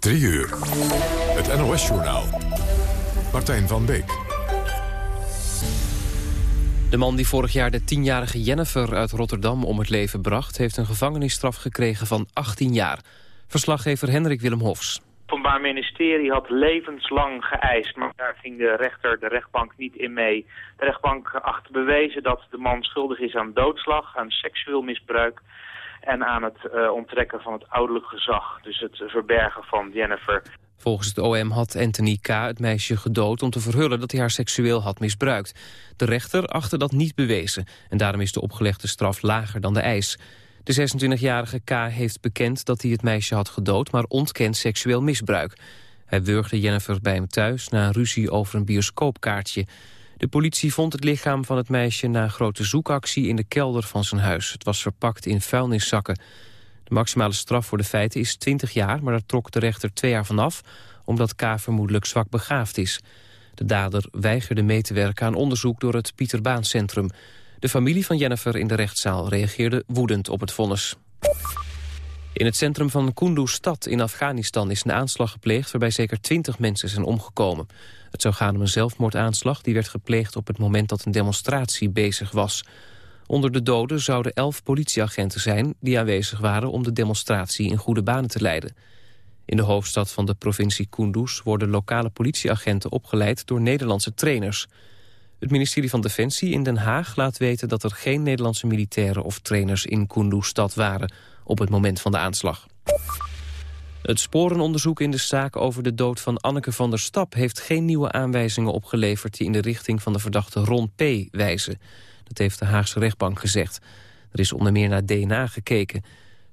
3 uur. Het NOS-journaal. Martijn van Beek. De man die vorig jaar de tienjarige Jennifer uit Rotterdam om het leven bracht... heeft een gevangenisstraf gekregen van 18 jaar. Verslaggever Hendrik Willem Hofs. Het Openbaar Ministerie had levenslang geëist, maar daar ging de rechter, de rechtbank, niet in mee. De rechtbank acht bewezen dat de man schuldig is aan doodslag, aan seksueel misbruik en aan het uh, onttrekken van het ouderlijk gezag. Dus het verbergen van Jennifer. Volgens het OM had Anthony K. het meisje gedood om te verhullen dat hij haar seksueel had misbruikt. De rechter achtte dat niet bewezen en daarom is de opgelegde straf lager dan de eis. De 26-jarige K. heeft bekend dat hij het meisje had gedood, maar ontkent seksueel misbruik. Hij wurgde Jennifer bij hem thuis na een ruzie over een bioscoopkaartje. De politie vond het lichaam van het meisje na een grote zoekactie in de kelder van zijn huis. Het was verpakt in vuilniszakken. De maximale straf voor de feiten is 20 jaar, maar daar trok de rechter twee jaar vanaf, omdat K. vermoedelijk zwak begaafd is. De dader weigerde mee te werken aan onderzoek door het Pieter Baan Centrum. De familie van Jennifer in de rechtszaal reageerde woedend op het vonnis. In het centrum van Kunduz-stad in Afghanistan is een aanslag gepleegd... waarbij zeker twintig mensen zijn omgekomen. Het zou gaan om een zelfmoordaanslag die werd gepleegd op het moment dat een demonstratie bezig was. Onder de doden zouden elf politieagenten zijn die aanwezig waren om de demonstratie in goede banen te leiden. In de hoofdstad van de provincie Kunduz worden lokale politieagenten opgeleid door Nederlandse trainers. Het ministerie van Defensie in Den Haag laat weten dat er geen Nederlandse militairen of trainers in Kunduz-stad waren op het moment van de aanslag. Het sporenonderzoek in de zaak over de dood van Anneke van der Stap... heeft geen nieuwe aanwijzingen opgeleverd die in de richting van de verdachte Ron P. wijzen. Dat heeft de Haagse rechtbank gezegd. Er is onder meer naar DNA gekeken.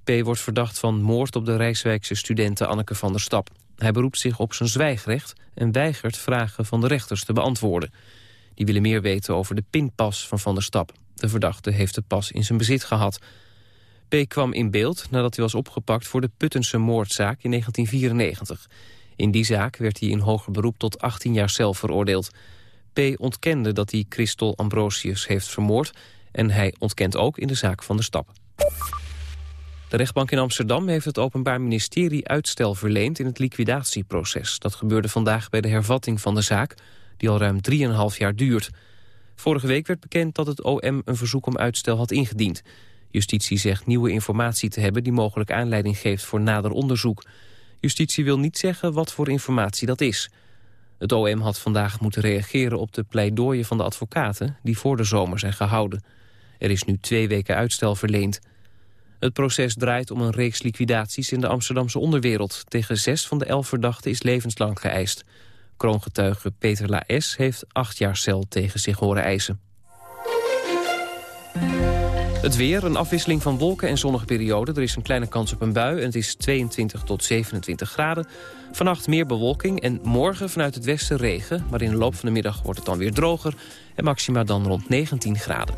P. wordt verdacht van moord op de Rijswijkse studenten Anneke van der Stap. Hij beroept zich op zijn zwijgrecht en weigert vragen van de rechters te beantwoorden. Die willen meer weten over de pinpas van Van der Stap. De verdachte heeft de pas in zijn bezit gehad. P. kwam in beeld nadat hij was opgepakt voor de Puttense moordzaak in 1994. In die zaak werd hij in hoger beroep tot 18 jaar cel veroordeeld. P. ontkende dat hij Christel Ambrosius heeft vermoord... en hij ontkent ook in de zaak van de stap. De rechtbank in Amsterdam heeft het Openbaar Ministerie uitstel verleend in het liquidatieproces. Dat gebeurde vandaag bij de hervatting van de zaak, die al ruim 3,5 jaar duurt. Vorige week werd bekend dat het OM een verzoek om uitstel had ingediend. Justitie zegt nieuwe informatie te hebben die mogelijk aanleiding geeft voor nader onderzoek. Justitie wil niet zeggen wat voor informatie dat is. Het OM had vandaag moeten reageren op de pleidooien van de advocaten... die voor de zomer zijn gehouden. Er is nu twee weken uitstel verleend. Het proces draait om een reeks liquidaties in de Amsterdamse onderwereld. Tegen zes van de elf verdachten is levenslang geëist. Kroongetuige Peter Laes heeft acht jaar cel tegen zich horen eisen. Het weer, een afwisseling van wolken en zonnige perioden. Er is een kleine kans op een bui en het is 22 tot 27 graden. Vannacht meer bewolking en morgen vanuit het westen regen. Maar in de loop van de middag wordt het dan weer droger. En maxima dan rond 19 graden.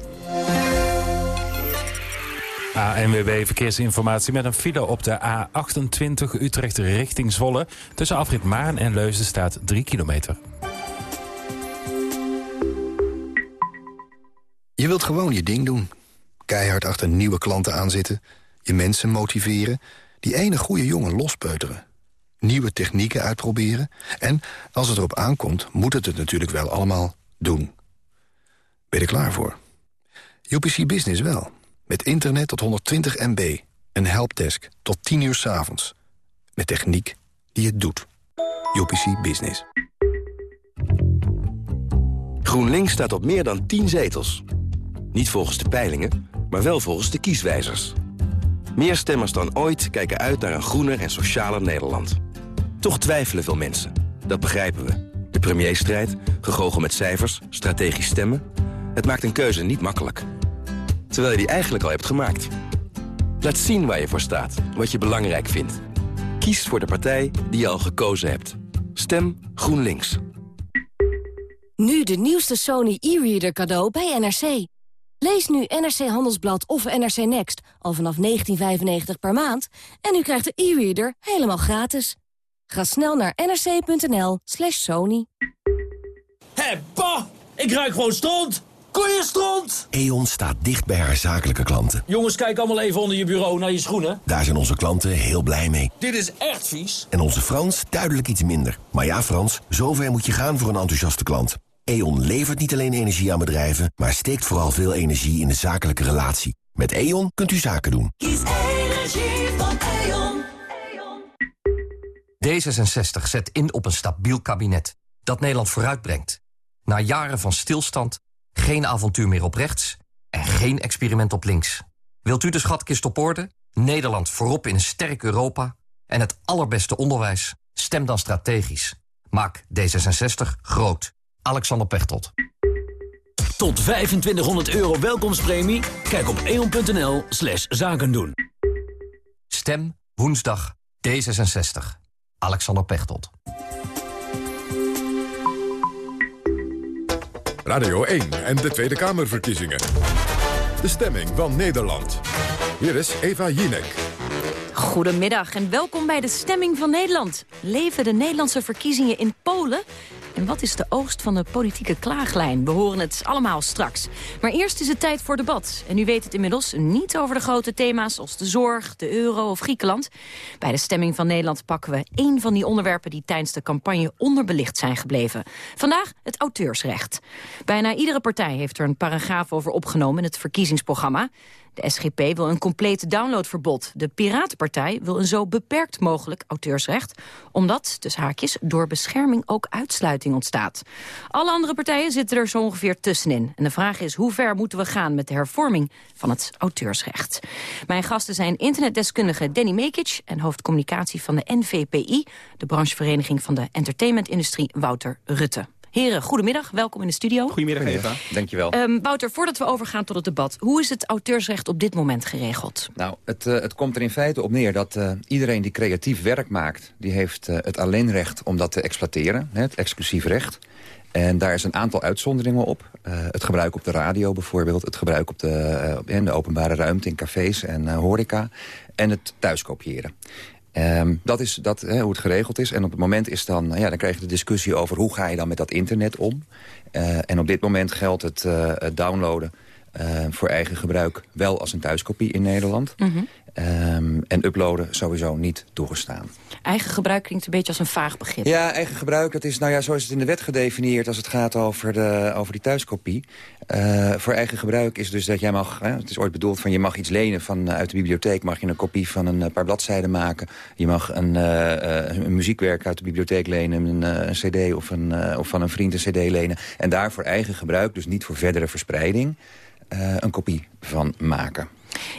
ANWB Verkeersinformatie met een file op de A28 Utrecht richting Zwolle. Tussen afrit Maan en Leusden staat 3 kilometer. Je wilt gewoon je ding doen. Keihard achter nieuwe klanten aanzitten. Je mensen motiveren. Die ene goede jongen lospeuteren. Nieuwe technieken uitproberen. En als het erop aankomt, moet het het natuurlijk wel allemaal doen. Ben je er klaar voor? UPC Business wel. Met internet tot 120 MB. Een helpdesk tot 10 uur s avonds. Met techniek die het doet. UPC Business. GroenLinks staat op meer dan 10 zetels. Niet volgens de peilingen, maar wel volgens de kieswijzers. Meer stemmers dan ooit kijken uit naar een groener en socialer Nederland. Toch twijfelen veel mensen. Dat begrijpen we. De premierstrijd, gegogel met cijfers, strategisch stemmen... het maakt een keuze niet makkelijk terwijl je die eigenlijk al hebt gemaakt. Laat zien waar je voor staat, wat je belangrijk vindt. Kies voor de partij die je al gekozen hebt. Stem GroenLinks. Nu de nieuwste Sony e-reader cadeau bij NRC. Lees nu NRC Handelsblad of NRC Next al vanaf 19,95 per maand... en u krijgt de e-reader helemaal gratis. Ga snel naar nrc.nl slash sony. Hé, pa! Ik ruik gewoon stond! Koeienstront! E.ON staat dicht bij haar zakelijke klanten. Jongens, kijk allemaal even onder je bureau naar je schoenen. Daar zijn onze klanten heel blij mee. Dit is echt vies. En onze Frans duidelijk iets minder. Maar ja, Frans, zover moet je gaan voor een enthousiaste klant. E.ON levert niet alleen energie aan bedrijven... maar steekt vooral veel energie in de zakelijke relatie. Met E.ON kunt u zaken doen. Kies energie van E.ON. D66 zet in op een stabiel kabinet dat Nederland vooruitbrengt. Na jaren van stilstand, geen avontuur meer op rechts en geen experiment op links. Wilt u de schatkist op orde, Nederland voorop in een sterk Europa en het allerbeste onderwijs? Stem dan strategisch. Maak D66 groot. Alexander Pechtold. Tot 2500 euro welkomstpremie? Kijk op eon.nl slash zaken doen. Stem woensdag D66. Alexander Pechtold. Radio 1 en de Tweede Kamerverkiezingen. De stemming van Nederland. Hier is Eva Jinek. Goedemiddag en welkom bij de Stemming van Nederland. Leven de Nederlandse verkiezingen in Polen? En wat is de oogst van de politieke klaaglijn? We horen het allemaal straks. Maar eerst is het tijd voor debat. En u weet het inmiddels niet over de grote thema's als de zorg, de euro of Griekenland. Bij de Stemming van Nederland pakken we één van die onderwerpen... die tijdens de campagne onderbelicht zijn gebleven. Vandaag het auteursrecht. Bijna iedere partij heeft er een paragraaf over opgenomen in het verkiezingsprogramma. De SGP wil een compleet downloadverbod. De Piratenpartij wil een zo beperkt mogelijk auteursrecht... omdat, dus haakjes, door bescherming ook uitsluiting ontstaat. Alle andere partijen zitten er zo ongeveer tussenin. En de vraag is hoe ver moeten we gaan met de hervorming van het auteursrecht. Mijn gasten zijn internetdeskundige Danny Mekic... en hoofdcommunicatie van de NVPI, de branchevereniging van de entertainmentindustrie Wouter Rutte. Heren, goedemiddag. Welkom in de studio. Goedemiddag, Eva. Dankjewel. Um, Wouter, voordat we overgaan tot het debat... hoe is het auteursrecht op dit moment geregeld? Nou, het, uh, het komt er in feite op neer dat uh, iedereen die creatief werk maakt... die heeft uh, het alleenrecht om dat te exploiteren, hè, het exclusief recht. En daar is een aantal uitzonderingen op. het gebruik op de radio bijvoorbeeld. Het gebruik op de, in de openbare ruimte in cafés en horeca. En het thuiskopiëren. Um, dat is dat, hè, hoe het geregeld is. En op het moment is dan, ja, dan krijg je de discussie over hoe ga je dan met dat internet om. Uh, en op dit moment geldt het, uh, het downloaden uh, voor eigen gebruik wel als een thuiskopie in Nederland. Mm -hmm. um, en uploaden sowieso niet toegestaan. Eigen gebruik klinkt een beetje als een vaag begrip. Ja, eigen gebruik, dat is, nou ja, zo is het in de wet gedefinieerd... als het gaat over, de, over die thuiskopie. Uh, voor eigen gebruik is dus dat jij mag... Hè, het is ooit bedoeld van je mag iets lenen van, uh, uit de bibliotheek... mag je een kopie van een paar bladzijden maken. Je mag een, een muziekwerk uit de bibliotheek lenen... een, een cd of, een, of van een vriend een cd lenen. En daar voor eigen gebruik, dus niet voor verdere verspreiding... een kopie van maken.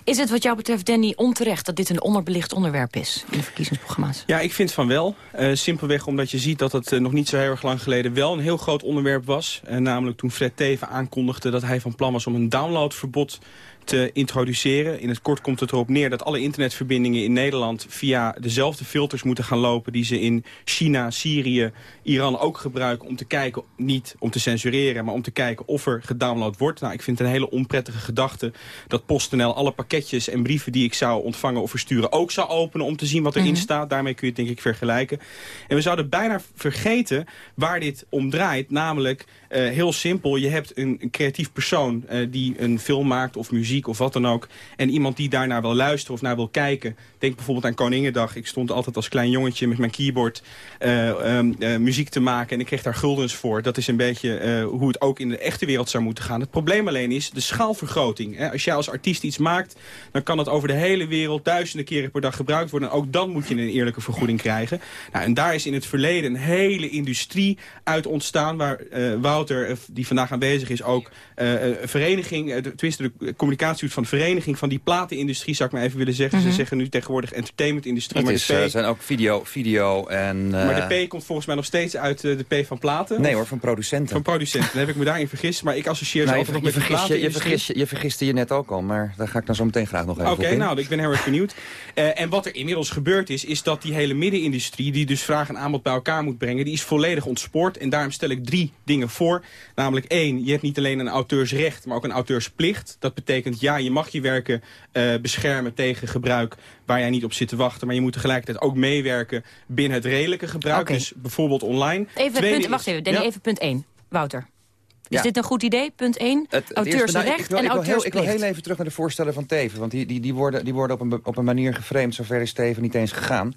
Is het wat jou betreft, Danny, onterecht dat dit een onderbelicht onderwerp is in de verkiezingsprogramma's? Ja, ik vind van wel. Uh, simpelweg omdat je ziet dat het uh, nog niet zo heel erg lang geleden wel een heel groot onderwerp was. Uh, namelijk toen Fred Teven aankondigde dat hij van plan was om een downloadverbod te introduceren. In het kort komt het erop neer dat alle internetverbindingen in Nederland... via dezelfde filters moeten gaan lopen die ze in China, Syrië, Iran ook gebruiken... om te kijken, niet om te censureren, maar om te kijken of er gedownload wordt. Nou, ik vind het een hele onprettige gedachte dat PostNL alle pakketjes en brieven die ik zou ontvangen of versturen... ook zou openen om te zien wat erin mm -hmm. staat. Daarmee kun je het denk ik vergelijken. En we zouden bijna vergeten waar dit om draait, namelijk... Uh, heel simpel, je hebt een, een creatief persoon uh, die een film maakt of muziek of wat dan ook. En iemand die daarnaar wil luisteren of naar wil kijken. Denk bijvoorbeeld aan Koningendag. Ik stond altijd als klein jongetje met mijn keyboard uh, um, muziek te maken. En ik kreeg daar guldens voor. Dat is een beetje hoe het ook in de echte wereld zou moeten gaan. Het probleem alleen is de schaalvergroting. Hè. Als jij als artiest iets maakt, dan kan het over de hele wereld duizenden keren per dag gebruikt worden. En ook dan moet je een eerlijke vergoeding krijgen. Nou, en daar is in het verleden een hele industrie uit ontstaan. Waar Wouter, die vandaag aanwezig is, ook een vereniging, tenminste de communicatie van de vereniging van die platenindustrie, zou ik maar even willen zeggen. Mm -hmm. Ze zeggen nu tegenwoordig entertainmentindustrie. Het is, maar de P... zijn ook video, video en... Uh... Maar de P komt volgens mij nog steeds uit de P van platen? Nee hoor, van producenten. Van producenten, dan heb ik me daarin vergist. Maar ik associeer ze nou, altijd nog met vergis je, je, vergis je, je vergiste je net ook al, maar daar ga ik dan zo meteen graag nog even Oké, okay, nou, ik ben heel erg benieuwd. Uh, en wat er inmiddels gebeurd is, is dat die hele middenindustrie... die dus vraag en aanbod bij elkaar moet brengen, die is volledig ontspoord. En daarom stel ik drie dingen voor. Namelijk één, je hebt niet alleen een auteursrecht, maar ook een auteursplicht. Dat betekent, ja, je mag je werken uh, beschermen tegen gebruik waar jij niet op zit te wachten. Maar je moet tegelijkertijd ook meewerken binnen het redelijke gebruik. Okay. Dus bijvoorbeeld online. Even punt, wacht even, Danny, ja? even punt 1. Wouter. Is Ja. dit een goed idee? Punt 1. Het- het eerste- Auteursrecht nou, ik, ik wil, en ik wil heel, ik wil heel even terug naar de voorstellen van Teven. Want die, die, die worden, die worden op, een, op een manier geframed. Zover is Teven niet eens gegaan.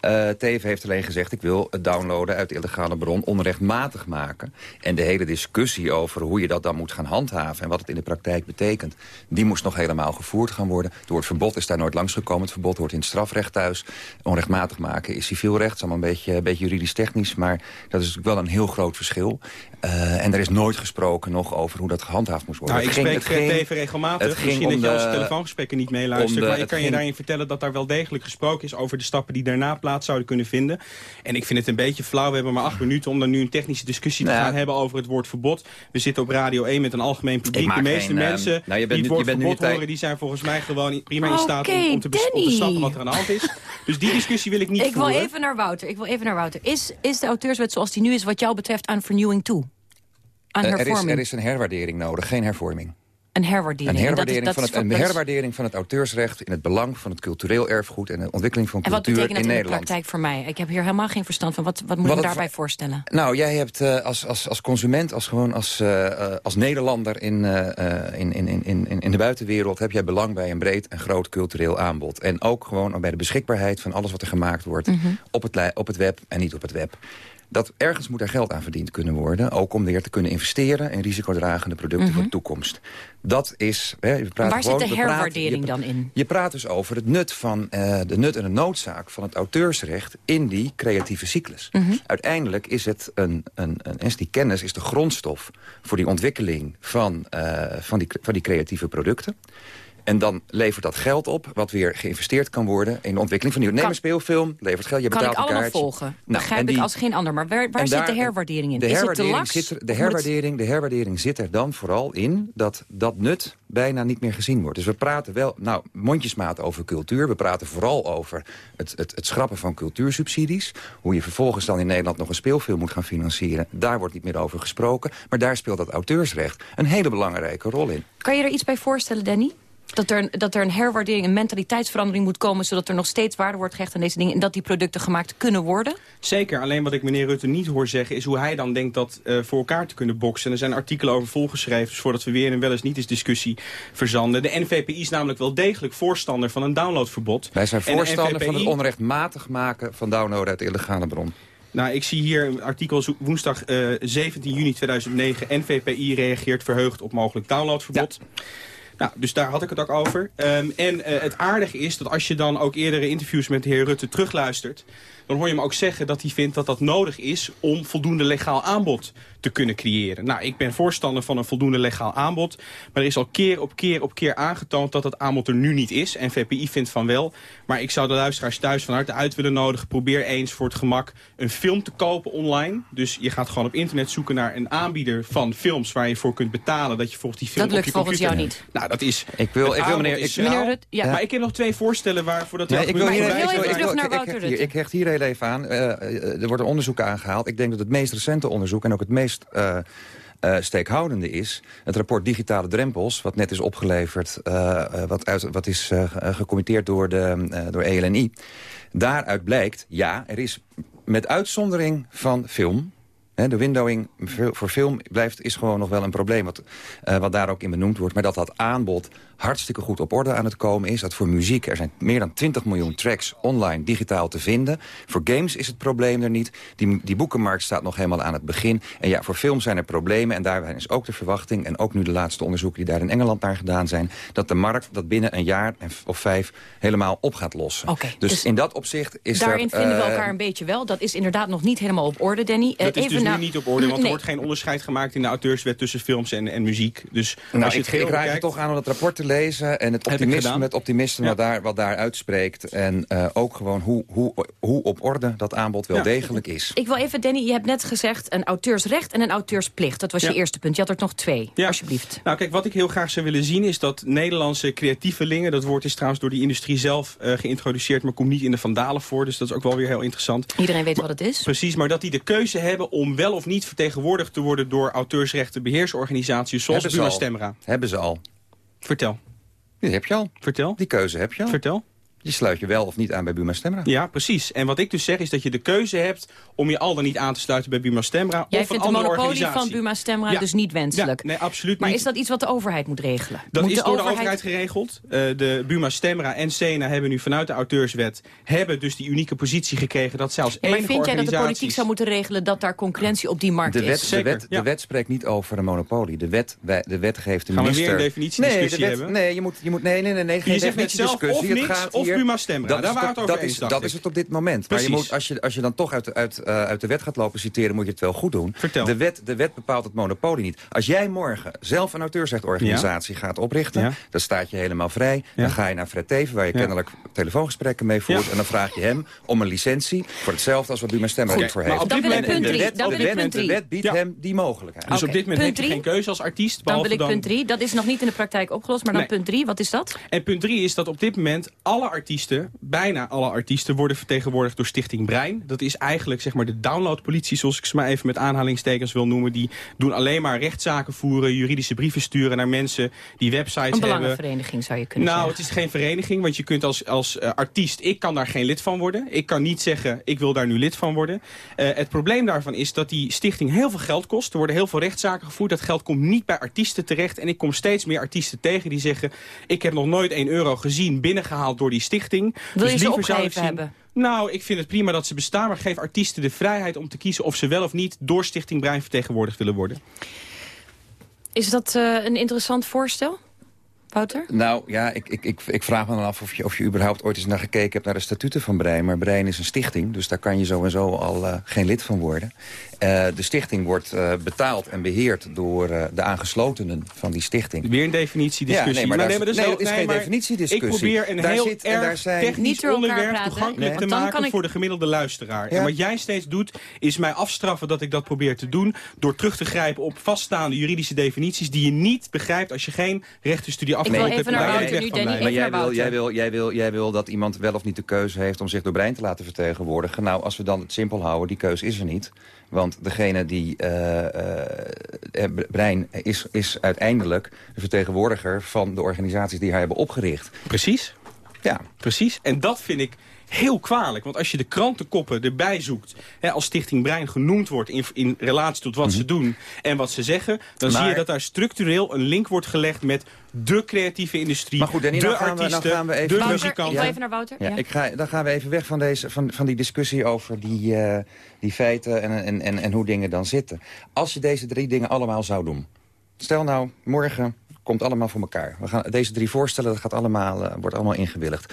Eh Teven heeft alleen gezegd... ik wil het downloaden uit illegale bron onrechtmatig maken. En de hele discussie over hoe je dat dan moet gaan handhaven... en wat het in de praktijk betekent... die moest nog helemaal gevoerd gaan worden. Door het verbod is daar nooit langsgekomen. Het verbod hoort in het strafrecht thuis. Onrechtmatig maken is civiel recht. Is allemaal een beetje, een beetje juridisch technisch. Maar dat is natuurlijk wel een heel groot verschil. Eh, en er is nooit gesproken nog over hoe dat gehandhaafd moest worden. Nou, ik Het ging- spreek het ging- Teven regelmatig. het ging Misschien dat je de- als telefoongesprekken niet meeluistert. om de- maar ik kan je ging- daarin vertellen dat daar wel degelijk gesproken is... over de stappen die daarna plaats zouden kunnen vinden. En ik vind het een beetje flauw. We hebben maar acht minuten om dan nu een technische discussie te Nou ja. gaan hebben... over het woord verbod. We zitten op Radio 1 met een algemeen publiek. De meeste geen, eh, mensen nou, je bent die het woord je verbod je tijd- horen... die zijn volgens mij gewoon prima in staat om, te, om te snappen wat er aan de hand is. Dus die discussie wil ik niet Ik wil voeren. even naar Wouter. Ik wil even naar Wouter. Is, is de auteurswet zoals die nu is wat jou betreft aan vernieuwing toe? Aan Eh, er, is, er een herwaardering nodig, geen hervorming. Een herwaardering. Een En dat is- herwaardering, dat van het, een wat- dat is- herwaardering van het auteursrecht in het belang van het cultureel erfgoed en de ontwikkeling van En wat cultuur betekent dat in in de Nederland. praktijk voor mij? Ik heb hier helemaal geen verstand van. Wat, wat moet Wat ik me het- daarbij voorstellen? Nou, jij hebt eh, als, als, als consument, als, gewoon als, eh, als Nederlander in, in, in, in, in, in de buitenwereld... heb jij belang bij een breed en groot cultureel aanbod. En ook gewoon bij de beschikbaarheid van alles wat er gemaakt wordt... Mhm. op, het, op het web en niet op het web. Dat ergens moet er geld aan verdiend kunnen worden. Ook om weer te kunnen investeren in risicodragende producten Mhm. voor de toekomst. Dat is... Hè, we praten Waar zit de herwaardering je- dan in? Je praat dus over het nut, van, eh, de nut en de noodzaak van het auteursrecht... in die creatieve cyclus. Mhm. Uiteindelijk is het een, een, een, is die kennis is de grondstof... voor die ontwikkeling van, eh, van, die, van die creatieve producten. En dan levert dat geld op, wat weer geïnvesteerd kan worden... in de ontwikkeling van nieuw. Neem Kan- een speelfilm, levert geld, je Kan betaalt ik een allemaal kaartje. volgen? Nou, Begrijp ik als geen ander. Maar waar, waar zit daar- de herwaardering in? De is het te herwaardering, zit er, de, herwaardering, de herwaardering zit er dan vooral in dat dat nut bijna niet meer gezien wordt. Dus we praten wel, nou, mondjesmaat over cultuur. We praten vooral over het, het, het schrappen van cultuursubsidies. Hoe je vervolgens dan in Nederland nog een speelfilm moet gaan financieren. Daar wordt niet meer over gesproken. Maar daar speelt dat auteursrecht een hele belangrijke rol in. Kan je er iets bij voorstellen, Danny? Dat er, dat er een herwaardering, een mentaliteitsverandering moet komen... zodat er nog steeds waarde wordt gehecht aan deze dingen... en dat die producten gemaakt kunnen worden? Zeker, alleen wat ik meneer Rutte niet hoor zeggen... is hoe hij dan denkt dat eh, voor elkaar te kunnen boksen. En er zijn artikelen over volgeschreven... dus voordat we weer een wel eens niet eens discussie verzanden. De NVPI is namelijk wel degelijk voorstander van een downloadverbod. Wij zijn voorstander van het onrechtmatig maken van downloaden uit illegale bron. Nou, ik zie hier een artikel zo- woensdag eh, 17 juni 2009. NVPI reageert verheugd op mogelijk downloadverbod. Nou, dus daar had ik het ook over. Ehm, en eh, het aardige is dat als je dan ook eerdere interviews met de heer Rutte terugluistert... dan hoor je hem ook zeggen dat hij vindt dat dat nodig is... om voldoende legaal aanbod te kunnen creëren. Nou, ik ben voorstander van een voldoende legaal aanbod. Maar er is al keer op keer op keer aangetoond dat dat aanbod er nu niet is. En VPI vindt van wel. Maar ik zou de luisteraars thuis van harte uit willen nodigen. Probeer eens voor het gemak een film te kopen online. Dus je gaat gewoon op internet zoeken naar een aanbieder van films... waar je voor kunt betalen dat je volgens die film Dat lukt op je volgens computer... jou niet. Nou, dat is... Ik wil, het ik wil meneer... Ik. Meneer Rutte, ja. Maar ik heb nog twee voorstellen waarvoor dat... Nee, ik wil hier ik ik even ik terug naar ik- hecht hier- Even aan. Eh, eh, er wordt een onderzoek aangehaald. Ik denk dat het meest recente onderzoek en ook het meest eh, steekhoudende is... het rapport Digitale Drempels, wat net is opgeleverd... wat, uit, wat is ge- gecommitteerd door, de, door ELNI. Daaruit blijkt, ja, er is met uitzondering van film... De windowing voor film blijft, is gewoon nog wel een probleem... Wat, wat daar ook in benoemd wordt. Maar dat dat aanbod hartstikke goed op orde aan het komen is. Dat voor muziek, er zijn meer dan 20 miljoen tracks online digitaal te vinden. Voor games is het probleem er niet. Die, die boekenmarkt staat nog helemaal aan het begin. En ja, voor film zijn er problemen. En daar is ook de verwachting... en ook nu de laatste onderzoeken die daar in Engeland naar gedaan zijn... dat de markt dat binnen een jaar en- of vijf helemaal op gaat lossen. Oké, dus, dus in dat opzicht is Daarin er... vinden we eh, elkaar een beetje wel. Dat is inderdaad nog niet helemaal op orde, Danny. Eh, Dat is dus nu niet op orde, want er wordt geen onderscheid gemaakt in de auteurswet tussen films en, en muziek. Dus Nou, als je ik, het geheel ik raad je toch aan om het rapport te lezen... en het optimisme, het optimisme Ja. wat, daar, wat daar uitspreekt. En eh, ook gewoon hoe, hoe, hoe op orde dat aanbod wel Ja. degelijk is. Ik wil even, Danny, je hebt net gezegd een auteursrecht en een auteursplicht. Dat was Ja. je eerste punt. Je had er nog twee, Ja. alsjeblieft. Nou, kijk, wat ik heel graag zou willen zien is dat Nederlandse creatievelingen... dat woord is trouwens door die industrie zelf eh, geïntroduceerd... maar komt niet in de vandalen voor, dus dat is ook wel weer heel interessant. Iedereen weet wat het is. Precies, maar dat die de keuze hebben om wel of niet vertegenwoordigd te worden... door auteursrechtenbeheersorganisaties zoals Buma. Stemra. Hebben ze al. Vertel, Die heb je al. vertel, Die keuze heb je al. vertel. Je sluit je wel of niet aan bij Buma Stemra. Ja, precies. En wat ik dus zeg is dat je de keuze hebt om je al dan niet aan te sluiten bij Buma Stemra Jij of een vindt de andere monopolie organisatie. van Buma Stemra Ja. dus niet wenselijk. Ja, nee, absoluut Maar niet. is dat iets wat de overheid moet regelen? Dat moet is door de overheid geregeld. Eh, de Buma Stemra en Sena hebben nu vanuit de auteurswet... hebben dus die unieke positie gekregen dat zelfs Ja, maar enige vind jij dat de politiek zou moeten regelen dat daar concurrentie op die markt De wet, is? de, wet, de wet spreekt niet over een monopolie. De wet, de wet geeft de Gaan we weer minister... een definitiediscussie nee, de wet- hebben? Nee, je moet, je moet, nee, nee, nee, nee geen Je zegt net zelf definitiediscussie. Het gaat of hier- Buma Stemra. Dat Daar waren het- we het over dat eens, is, Dat ik. is het op dit moment. Maar je Precies. moet, als, je, als je dan toch uit, uit, eh, uit de wet gaat lopen citeren... moet je het wel goed doen. Vertel. De wet, de wet bepaalt het monopolie niet. Als jij morgen zelf een auteursrechtorganisatie gaat oprichten... Ja. dan staat je helemaal vrij. Dan ga je naar Fred Teven, waar je Ja. kennelijk telefoongesprekken mee voert... Ja. en dan vraag je hem om een licentie... voor hetzelfde als wat Buma Stemra Goed, ervoor maar heeft. op dit Dan wil ik moment- de drie. wet- Dan de wet- de wet biedt hem die mogelijkheid. Dus op dit moment heb je geen keuze als artiest. Dan wil ik punt 3. Dat is nog niet in de praktijk opgelost, maar dan punt 3. Wat is dat? En punt drie is dat op dit moment alle artiesten, bijna alle artiesten, worden vertegenwoordigd door Stichting Brein. Dat is eigenlijk zeg maar de downloadpolitie, zoals ik ze maar even met aanhalingstekens wil noemen. Die doen alleen maar rechtszaken voeren, juridische brieven sturen naar mensen die websites Een hebben. belangenvereniging zou je kunnen Nou, zeggen. het is geen vereniging, want je kunt als, als eh, artiest... ik kan daar geen lid van worden. Ik kan niet zeggen, ik wil daar nu lid van worden. Eh, het probleem daarvan is dat die stichting heel veel geld kost. Er worden heel veel rechtszaken gevoerd. Dat geld komt niet bij artiesten terecht. En ik kom steeds meer artiesten tegen die zeggen... ik heb nog nooit 1 euro gezien binnengehaald door die stichting. Wil je ze liever zou ik zien- hebben? Nou, ik vind het prima dat ze bestaan, maar geef artiesten de vrijheid om te kiezen of ze wel of niet door Stichting Brein vertegenwoordigd willen worden. Is dat eh, een interessant voorstel, Wouter? Nou ja, ik, ik, ik, ik vraag me dan af of je, of je überhaupt ooit eens naar gekeken hebt naar de statuten van Brein. Maar Brein is een stichting, dus daar kan je sowieso al eh, geen lid van worden. Eh, de stichting wordt eh, betaald en beheerd door eh, de aangeslotenen van die stichting. Weer een definitiediscussie. Ja, nee, maar, daar- nee, maar dat is nee, dat is nee, geen definitiediscussie. Ik probeer een Daar heel zit- daar erg zijn- technisch onderwerp praten. toegankelijk Nee. te maken ik- voor de gemiddelde luisteraar. Ja. En wat jij steeds doet, is mij afstraffen dat ik dat probeer te doen... door terug te grijpen op vaststaande juridische definities... die je niet begrijpt als je geen rechtenstudie wil afgerond hebt. even en naar Wouter nu, Danny. Maar jij wil, jij, wil, jij, wil, jij wil dat iemand wel of niet de keuze heeft om zich door Brein te laten vertegenwoordigen. Nou, als we dan het simpel houden, die keuze is er niet. Want degene die... eh, eh, eh, Brein is, is uiteindelijk de vertegenwoordiger van de organisaties die haar hebben opgericht. Precies. Ja. Precies. En dat vind ik heel kwalijk. Want als je de krantenkoppen erbij zoekt... Hè, als Stichting Brein genoemd wordt in, in relatie tot wat ze doen... en wat ze zeggen... dan Maar- zie je dat daar structureel een link wordt gelegd... met de creatieve industrie, Maar goed, Danny, de dan gaan we- dan artiesten, gaan we even- de muzikanten. even naar Wouter. Ja, Ja. Ik ga, dan gaan we even weg van, deze, van, van die discussie over die, eh, die feiten en, en, en, en hoe dingen dan zitten. Als je deze drie dingen allemaal zou doen. Stel nou, morgen komt allemaal voor elkaar. We gaan, deze drie voorstellen, dat gaat allemaal, eh, wordt allemaal ingewilligd.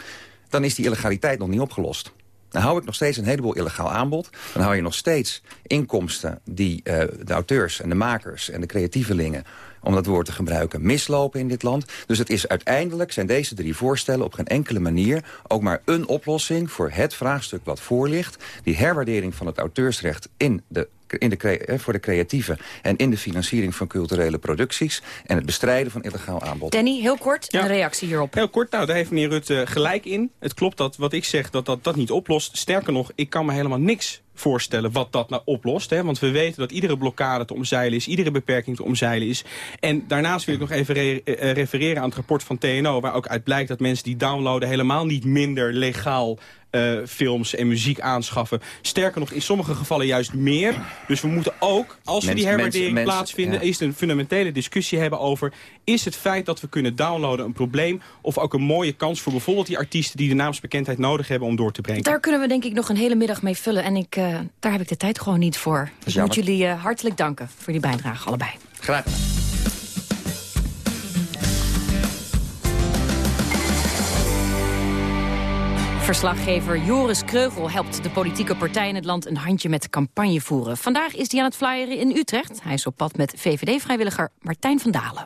Dan is die illegaliteit nog niet opgelost. Dan hou ik nog steeds een heleboel illegaal aanbod. Dan hou je nog steeds inkomsten die eh, de auteurs en de makers en de creatievelingen om dat woord te gebruiken, mislopen in dit land. Dus het is uiteindelijk, zijn deze drie voorstellen op geen enkele manier... ook maar een oplossing voor het vraagstuk wat voor ligt. Die herwaardering van het auteursrecht in de, in de, eh, voor de creatieven... en in de financiering van culturele producties... en het bestrijden van illegaal aanbod. Danny, heel kort, Ja. een reactie hierop. Heel kort, nou, daar heeft meneer Rutte gelijk in. Het klopt dat wat ik zeg, dat dat, dat niet oplost. Sterker nog, ik kan me helemaal niks voorstellen wat dat nou oplost. Hè? Want we weten dat iedere blokkade te omzeilen is, iedere beperking te omzeilen is. En daarnaast wil ik nog even re- eh, refereren aan het rapport van TNO... waar ook uit blijkt dat mensen die downloaden helemaal niet minder legaal eh, films en muziek aanschaffen. Sterker nog, in sommige gevallen juist meer. Dus we moeten ook, als we Mens- die herwaardering mens- mens- plaatsvinden... ja. is een fundamentele discussie hebben over... is het feit dat we kunnen downloaden een probleem... of ook een mooie kans voor bijvoorbeeld die artiesten... die de naamsbekendheid nodig hebben om door te brengen. Daar kunnen we denk ik nog een hele middag mee vullen. En ik, eh, daar heb ik de tijd gewoon niet voor. Dus ik moet jullie eh, hartelijk danken voor die bijdrage allebei. Graag Verslaggever Joris Kreugel helpt de politieke partij in het land een handje met campagne voeren. Vandaag is hij aan het flyeren in Utrecht. Hij is op pad met VVD-vrijwilliger Martijn van Dalen.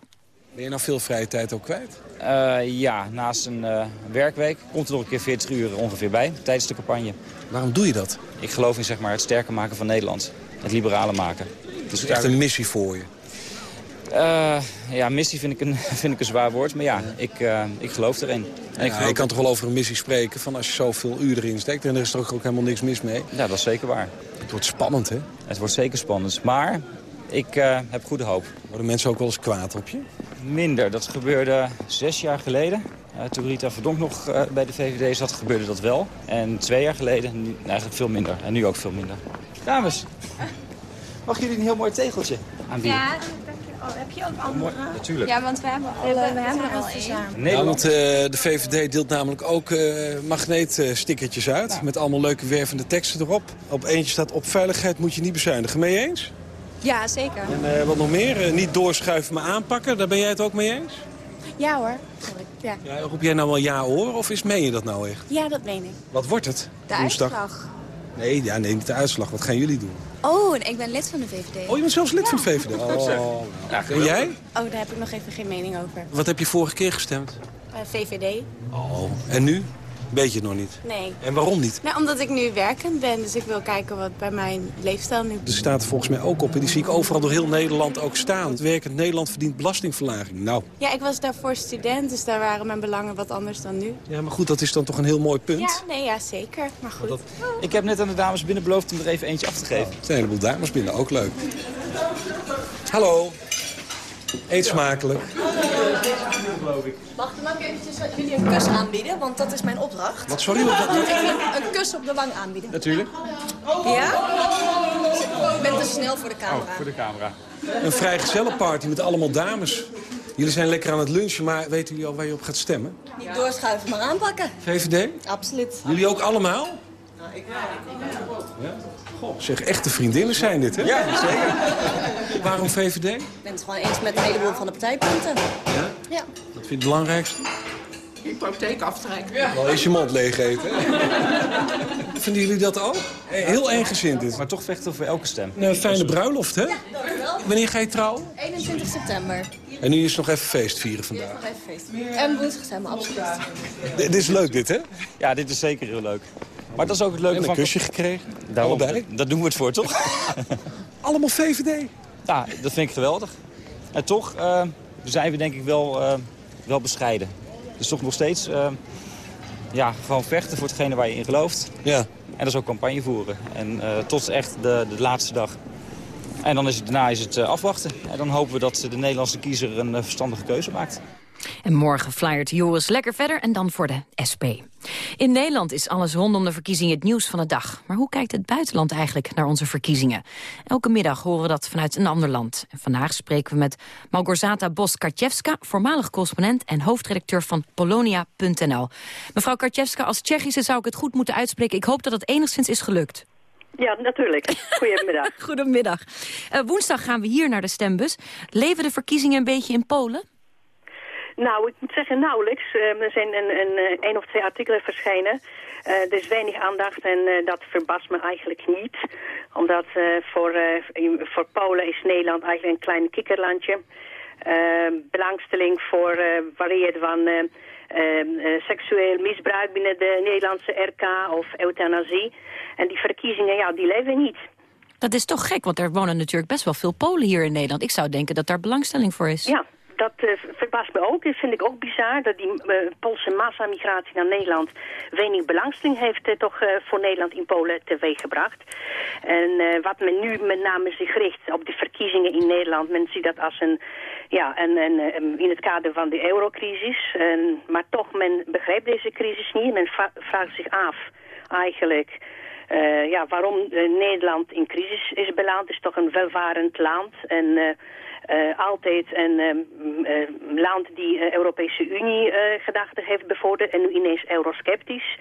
Ben je nou veel vrije tijd ook kwijt? Eh, ja, naast een eh, werkweek komt er nog een keer 40 uur ongeveer bij tijdens de campagne. Waarom doe je dat? Ik geloof in zeg maar, het sterker maken van Nederland. Het liberale maken. Het is echt een missie voor je. Eh, ja, missie vind ik, een, vind ik een zwaar woord, maar ja, ik, eh, ik geloof erin. En ik Ja, je kan toch wel over een missie spreken van als je zoveel uur erin steekt. En er is toch ook helemaal niks mis mee. Ja, dat is zeker waar. Het wordt spannend, hè? Het wordt zeker spannend, maar ik eh, heb goede hoop. Worden mensen ook wel eens kwaad op je? Minder, dat gebeurde zes jaar geleden. Uh, toen Rita Verdonk nog uh, bij de VVD zat, gebeurde dat wel. En twee jaar geleden nu, eigenlijk veel minder. En nu ook veel minder. Dames, mag jullie een heel mooi tegeltje aanbieden? Ja, Oh, heb je ook andere? Natuurlijk. Ja, want we hebben, alle, we hebben er al één. Ja, want uh, de VVD deelt namelijk ook uh, magneetstickertjes uit. Ja. Met allemaal leuke wervende teksten erop. Op eentje staat op veiligheid moet je niet bezuinigen. Mee eens? Ja, zeker. En uh, wat nog meer? niet doorschuiven, maar aanpakken. Daar ben jij het ook mee eens? Ja hoor. Ja. ja roep jij nou wel ja hoor of is, meen je dat nou echt? Ja, dat meen ik. Wat wordt het? De woensdag? uitslag. Nee, ja, nee, niet de uitslag. Wat gaan jullie doen? Oh, ik ben lid van de VVD. Oh, je bent zelfs lid ja. van de VVD? Oh. Ja, en jij? Oh, daar heb ik nog even geen mening over. Wat heb je vorige keer gestemd? Uh, VVD. Oh, en nu? Weet je het nog niet? Nee. En waarom niet? Nou, omdat ik nu werkend ben, dus ik wil kijken wat bij mijn leefstijl nu... Er staat er volgens mij ook op, en die zie ik overal door heel Nederland ook staan. Het werkend Nederland verdient belastingverlaging. Nou. Ja, ik was daarvoor student, dus daar waren mijn belangen wat anders dan nu. Ja, maar goed, dat is dan toch een heel mooi punt? Ja, nee, ja zeker. Maar goed. Dat... Ik heb net aan de dames binnen beloofd om er even eentje af te geven. er zijn een heleboel dames binnen, ook leuk. Hallo. Eet smakelijk. Mag ik dan ook eventjes jullie een kus aanbieden? Want dat is mijn opdracht. Wat, sorry? Wat, wat? Een kus op de wang aanbieden. Natuurlijk. Ja? Ik ben te snel voor de camera. Oh, voor de camera. Een vrijgezellenparty met allemaal dames. Jullie zijn lekker aan het lunchen, maar weten jullie al waar je op gaat stemmen? Niet doorschuiven, maar aanpakken. VVD? Absoluut. Jullie ook allemaal? Nou, ik ja. Goh, zeg, echte vriendinnen zijn dit, hè? Ja, zeker. Waarom VVD? Ik ben het gewoon eens met een heleboel van de partijpunten. Ja? Ja. Wat vind je het belangrijkste? Hypotheek aftrekken. Ja. Wel eens je mond leeg eten. Vinden jullie dat ook? Heel eengezint dit. Maar toch vechten voor elke stem. Een fijne bruiloft, hè? Ja, dankjewel. Wanneer ga je trouwen? 21 september. En nu is nog even feest vieren vandaag. nog even feest vieren. En woensdag stemmen, absoluut. Dit is leuk, dit, hè? Ja, dit is zeker heel leuk. Maar dat is ook het leuke en een van... kusje gekregen? Daarom, Allebei? Dat doen we het voor, toch? Allemaal VVD? Ja, dat vind ik geweldig. En toch uh, zijn we denk ik wel, uh, wel bescheiden. Dus toch nog steeds uh, ja, gewoon vechten voor hetgene waar je in gelooft. Ja. En dat is ook campagne voeren. En tot echt de, de laatste dag. En dan is het, daarna is het afwachten. En dan hopen we dat de Nederlandse kiezer een verstandige keuze maakt. En morgen flyert Joris lekker verder en dan voor de SP. In Nederland is alles rondom de verkiezingen het nieuws van de dag. Maar hoe kijkt het buitenland eigenlijk naar onze verkiezingen? Elke middag horen we dat vanuit een ander land. En vandaag spreken we met Malgorzata Bos-Karczewska... voormalig correspondent en hoofdredacteur van Polonia.nl. Mevrouw Karczewska, als Tsjechische zou ik het goed moeten uitspreken. Ik hoop dat het enigszins is gelukt. Ja, natuurlijk. Goedemiddag. Goedemiddag. Uh, woensdag gaan we hier naar de stembus. Leven de verkiezingen een beetje in Polen? Nou, ik moet zeggen nauwelijks. Uh, er zijn een, een, een, of twee artikelen verschenen. Uh, er is weinig aandacht en uh, dat verbaast me eigenlijk niet. Omdat voor, voor Polen is Nederland eigenlijk een klein kikkerlandje. belangstelling voor varieert van seksueel misbruik binnen de Nederlandse RK of euthanasie. En die verkiezingen, ja, die leven niet. Dat is toch gek, want er wonen natuurlijk best wel veel Polen hier in Nederland. Ik zou denken dat daar belangstelling voor is. Ja, dat uh, verbaast me ook. Dat vind ik ook bizar. Dat die uh, Poolse massamigratie naar Nederland weinig belangstelling heeft uh, toch voor Nederland in Polen teweeggebracht. En wat men nu met name zich richt op de verkiezingen in Nederland. Men ziet dat als een, ja, een, in het kader van de eurocrisis. En, maar toch, men begrijpt deze crisis niet. Men vraagt zich af eigenlijk... Ja, waarom Nederland in crisis is beland. Het is toch een welvarend land. En uh, uh, altijd een um, land die uh, Europese Unie gedachten heeft bevorderd en nu ineens eurosceptisch.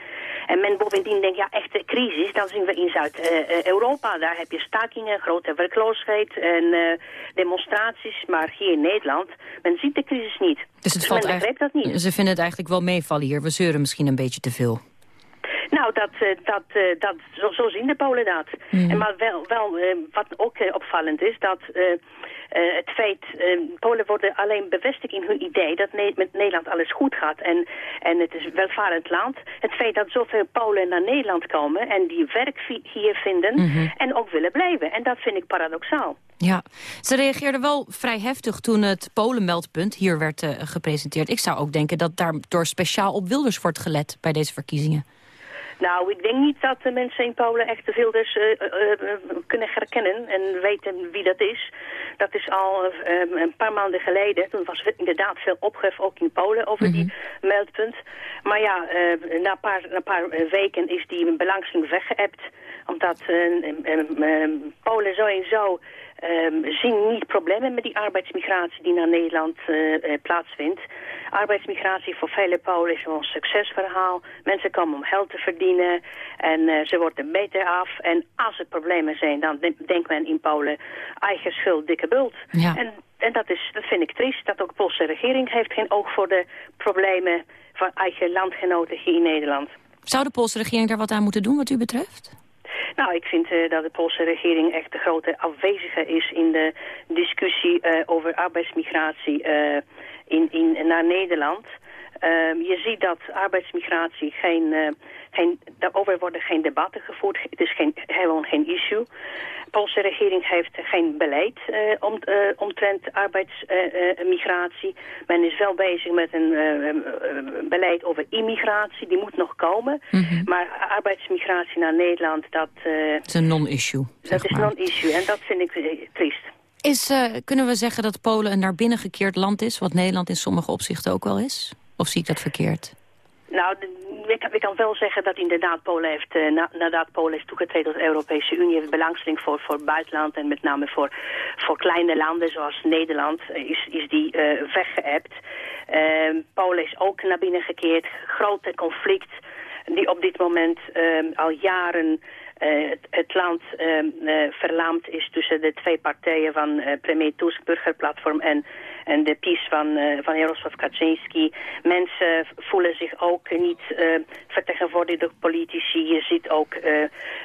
En men bovendien denkt, ja, echte crisis, dan zien we in Zuid-Europa. Daar heb je stakingen, grote werkloosheid en demonstraties. Maar hier in Nederland, men ziet de crisis niet. Dus, het valt men begrijpt dat niet. Ze vinden het eigenlijk wel meevallen hier. We zeuren misschien een beetje te veel. Nou, dat, dat, dat, zo, zo zien de Polen dat. Mm. En maar wel, wel wat ook opvallend is, dat uh, het feit, uh, Polen worden alleen bevestigd in hun idee dat ne met Nederland alles goed gaat en, en het is een welvarend land. Het feit dat zoveel Polen naar Nederland komen en die werk hier vinden Mhm. mm -hmm. en ook willen blijven. En dat vind ik paradoxaal. Ja, ze reageerden wel vrij heftig toen het Polenmeldpunt hier werd uh, gepresenteerd. Ik zou ook denken dat daar door speciaal op Wilders wordt gelet bij deze verkiezingen. Nou, ik denk niet dat de mensen in Polen echt de Wilders eh, kunnen herkennen en weten wie dat is. Dat is al eh, een paar maanden geleden. Toen was er inderdaad veel ophef ook in Polen over die meldpunt. Maar ja, eh, na een paar, na paar eh, weken is die belangstelling weggeëpt. Omdat eh, eh, eh, Polen sowieso eh, zien niet problemen met die arbeidsmigratie die naar Nederland eh, eh, plaatsvindt. Arbeidsmigratie voor vele Polen is een succesverhaal. Mensen komen om geld te verdienen en eh, ze worden beter af. En als er problemen zijn, dan de- denkt men in Polen eigen schuld, dikke bult. Ja. En, en dat, is, dat vind ik triest, dat ook de Poolse regering heeft geen oog voor de problemen van eigen landgenoten hier in Nederland. Zou de Poolse regering daar wat aan moeten doen wat u betreft? Nou, ik vind eh, dat de Poolse regering echt de grote afwezige is in de discussie eh, over arbeidsmigratie eh, in, in, naar Nederland. Ehm, je ziet dat arbeidsmigratie geen, geen, daarover worden geen debatten gevoerd. Het is geen, gewoon geen issue. De Poolse regering heeft geen beleid eh, om, eh, omtrent arbeidsmigratie. Men is wel bezig met een eh, eh, beleid over immigratie. Die moet nog komen. Maar arbeidsmigratie naar Nederland, dat, eh, Het is een non-issue. dat is non-issue. En dat vind ik eh, triest. Is, eh, kunnen we zeggen dat Polen een naar binnen gekeerd land is... wat Nederland in sommige opzichten ook wel is? Of zie ik dat verkeerd? Nou, ik kan, wel zeggen dat inderdaad Polen heeft, eh, na, nadat Polen is toegetreden tot de Europese Unie, heeft belangstelling voor, voor buitenland en met name voor, voor kleine landen zoals Nederland eh, is, is die eh weggeëpt. Ehm, Polen is ook naar binnen gekeerd. Grote conflict die op dit moment ehm, al jaren eh, het, land ehm, eh, verlaamd is tussen de twee partijen van eh, premier Tusk, Burgerplatform en, en de PiS van, van Jaroslav Kaczynski. Mensen voelen zich ook niet vertegenwoordigd door politici. Je ziet ook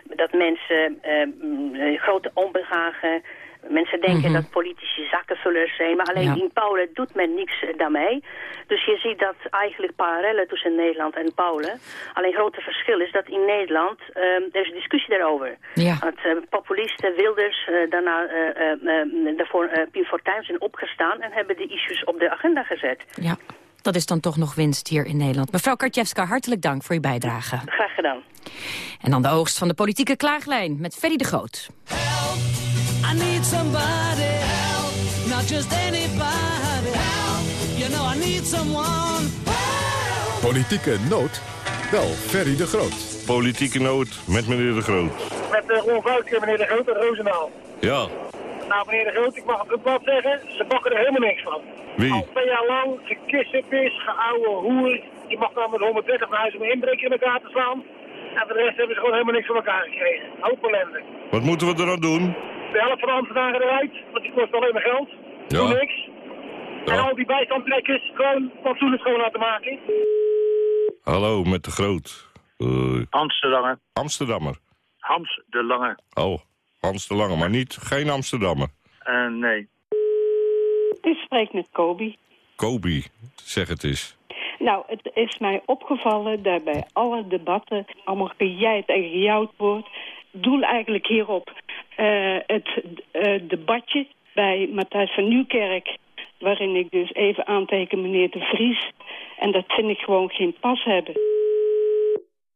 dat mensen mm, grote onbehagen... Mensen denken dat politici zakkenvullers zijn, maar alleen Ja. in Polen doet men niks eh, daarmee. Dus je ziet dat eigenlijk parallellen tussen Nederland en Polen. Alleen het grote verschil is dat in Nederland, eh, er is discussie daarover. Ja. Dat eh, populisten, Wilders, eh, daarna eh, eh, eh, daarvoor eh, Pim Fortuyn zijn opgestaan en hebben de issues op de agenda gezet. Ja, dat is dan toch nog winst hier in Nederland. Mevrouw Kartjewska, hartelijk dank voor uw bijdrage. Graag gedaan. En dan de oogst van de politieke klaaglijn met Ferry de Groot. I need somebody help, not just anybody help. You know I need someone help. Politieke nood? Wel, Ferry de Groot. Politieke nood met meneer De Groot. Met de Ron Vuitke, meneer De Groot uit Roosendaal. Ja, Nou, meneer De Groot, ik mag het wat zeggen, ze bakken er helemaal niks van. wie? Al twee jaar lang, gekissenpis, geouwe hoer. Die mag dan met 130 naar huis om een inbreker in elkaar te slaan. En voor de rest hebben ze gewoon helemaal niks van elkaar gekregen. Hoop ellende. Wat moeten we eraan doen? De helft van de ambtenaren eruit, want die kost alleen maar geld. Ja. Doe niks. En al die bijstandtrekkers gewoon fatsoenlijk schoon laten maken. Hallo, met De Groot. Eh, Amsterdammer. Amsterdammer. Hans de Lange. Oh, Hans de Lange, maar niet, geen Amsterdammer. Uh, nee. U spreekt met Kobi. Kobi, zeg het eens. Nou, het is mij opgevallen dat bij alle debatten allemaal gejijd en gejouwd wordt. Doel eigenlijk hierop het eh, debatje bij Matthijs van Nieuwkerk... waarin ik dus even aanteken meneer De Vries. En dat vind ik gewoon geen pas hebben.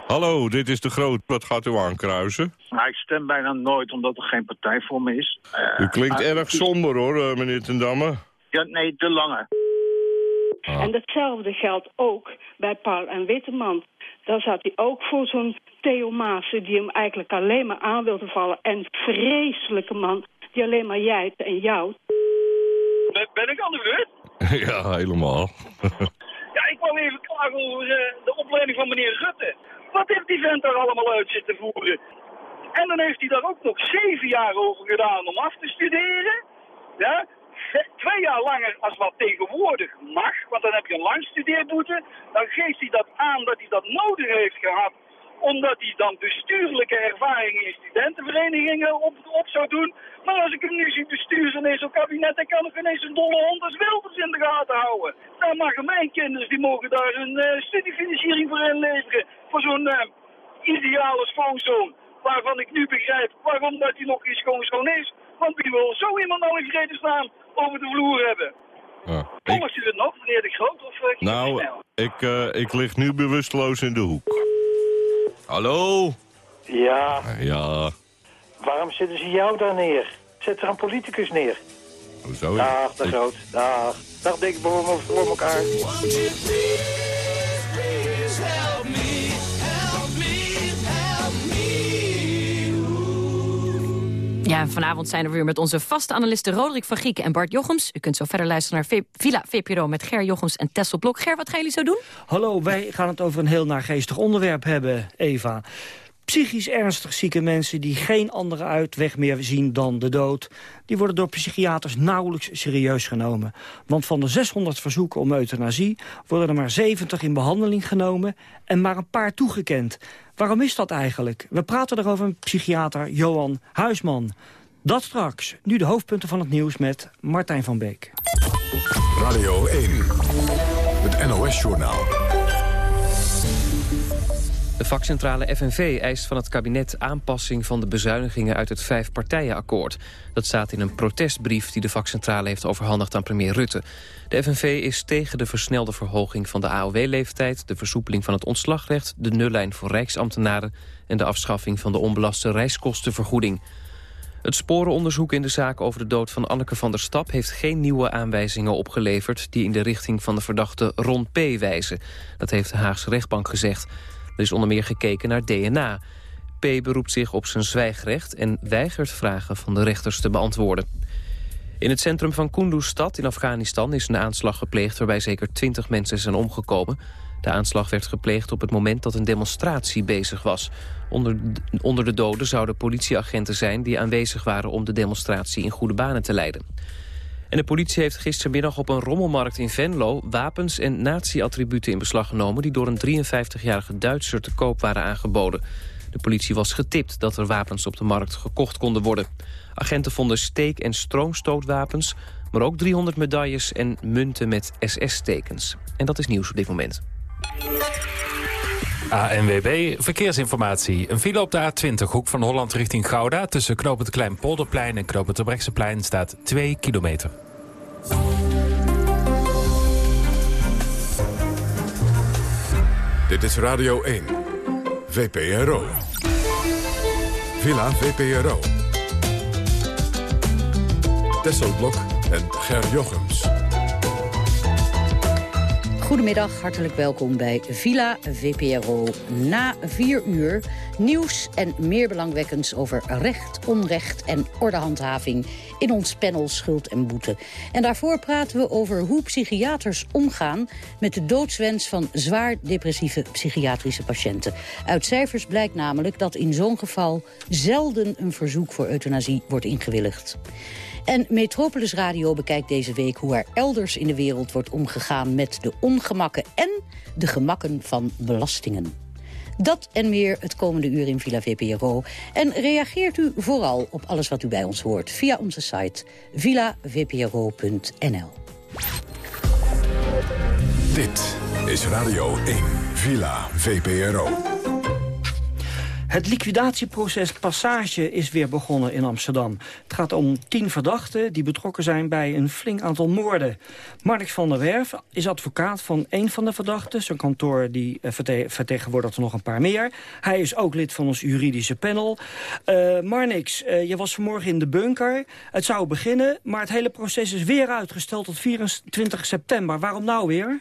Hallo, dit is De Groot. Wat gaat u aankruisen? Maar ik stem bijna nooit omdat er geen partij voor me is. Eh, U klinkt maar- erg somber hoor, eh, meneer Ten Damme. Ja, nee, de Lange. En datzelfde geldt ook bij Paul en Witteman. Daar zat hij ook voor zo'n Theo Maassen die hem eigenlijk alleen maar aan wilde vallen. En vreselijke man die alleen maar jijt en jouwt. Ben, ben ik aan de beurt? ja, helemaal. Ja, ik wou even klagen over eh, de opleiding van meneer Rutte. Wat heeft die vent daar allemaal uit zitten voeren? En dan heeft hij daar ook nog zeven jaar over gedaan om af te studeren. Ja? Twee jaar langer als wat tegenwoordig mag, want dan heb je een lang studeerboete. Dan geeft hij dat aan dat hij dat nodig heeft gehad omdat hij dan bestuurlijke ervaringen in studentenverenigingen op, op zou doen. Maar als ik hem nu zie besturen in zo'n kabinet, dan kan ik ineens een dolle hond als Wilders in de gaten houden. Dan mogen mijn kinderen, die mogen daar een eh, studiefinanciering voor inleveren. Voor zo'n eh, ideale schoonzoon. Waarvan ik nu begrijp waarom dat hij nog geen schoonzoon is. Want wie wil zo iemand nou in vredesnaam over de vloer hebben? Ja. Volgt u het nog, meneer de Groot? Of, eh, het Nou, ik, eh, ik lig nu bewusteloos in de hoek. Hallo? Ja, Ja, waarom zetten ze jou daar neer? Zet er een politicus neer. hoezo? Dag, de groot. Dag. Dag, dik voor, voor elkaar. Ja, vanavond zijn we weer met onze vaste analisten Roderick van Gieken en Bart Jochems. U kunt zo verder luisteren naar Villa VPRO met Ger Jochems en Tessel Blok. Ger, wat gaan jullie zo doen? Hallo, wij gaan het over een heel naargeestig onderwerp hebben, Eva. Psychisch ernstig zieke mensen die geen andere uitweg meer zien dan de dood... die worden door psychiaters nauwelijks serieus genomen. Want van de 600 verzoeken om euthanasie... worden er maar 70 in behandeling genomen en maar een paar toegekend. Waarom is dat eigenlijk? We praten erover met psychiater Johan Huisman. Dat straks. Nu de hoofdpunten van het nieuws met Martijn van Beek. Radio 1, het NOS-journaal. De vakcentrale FNV eist van het kabinet aanpassing van de bezuinigingen uit het vijfpartijenakkoord. Dat staat in een protestbrief die de vakcentrale heeft overhandigd aan premier Rutte. De FNV is tegen de versnelde verhoging van de AOW-leeftijd... de versoepeling van het ontslagrecht, de nullijn voor rijksambtenaren... en de afschaffing van de onbelaste reiskostenvergoeding. Het sporenonderzoek in de zaak over de dood van Anneke van der Stap... heeft geen nieuwe aanwijzingen opgeleverd... die in de richting van de verdachte Ron P. wijzen. Dat heeft de Haagse rechtbank gezegd. Er is onder meer gekeken naar DNA. P. beroept zich op zijn zwijgrecht... en weigert vragen van de rechters te beantwoorden. In het centrum van Kunduz-stad in Afghanistan is een aanslag gepleegd... waarbij zeker twintig mensen zijn omgekomen. De aanslag werd gepleegd op het moment dat een demonstratie bezig was. Onder, onder de doden zouden politieagenten zijn... die aanwezig waren om de demonstratie in goede banen te leiden. En de politie heeft gistermiddag op een rommelmarkt in Venlo... wapens en nazi-attributen in beslag genomen... die door een 53-jarige Duitser te koop waren aangeboden. De politie was getipt dat er wapens op de markt gekocht konden worden. Agenten vonden steek- en stroomstootwapens... maar ook 300 medailles en munten met SS-tekens. En dat is nieuws op dit moment. ANWB Verkeersinformatie. Een file op de A20, hoek van Holland richting Gouda... tussen Knoop het Kleinpolderplein en Knoop het Terbrechtseplein staat 2 kilometer. Dit is Radio 1, VPRO. Villa VPRO. Tesselblok en Ger Jochems. Goedemiddag, hartelijk welkom bij Villa VPRO. Na vier uur nieuws en meer belangwekkends over recht, onrecht en ordehandhaving in ons panel Schuld en Boete. En daarvoor praten we over hoe psychiaters omgaan met de doodswens van zwaar depressieve psychiatrische patiënten. Uit cijfers blijkt namelijk dat in zo'n geval zelden een verzoek voor euthanasie wordt ingewilligd. En Metropolis Radio bekijkt deze week hoe er elders in de wereld wordt omgegaan met de ongemakken en de gemakken van belastingen. Dat en meer het komende uur in Villa VPRO. En reageert u vooral op alles wat u bij ons hoort via onze site villavpro.nl. Dit is Radio 1, Villa VPRO. Het liquidatieproces Passage is weer begonnen in Amsterdam. Het gaat om tien verdachten die betrokken zijn bij een flink aantal moorden. Mark van der Werf is advocaat van één van de verdachten. Zijn kantoor die eh, verte vertegenwoordigt er nog een paar meer. Hij is ook lid van ons juridische panel. Uh, Marnix, uh, je was vanmorgen in de bunker. Het zou beginnen, maar het hele proces is weer uitgesteld tot 24 september. Waarom nou weer?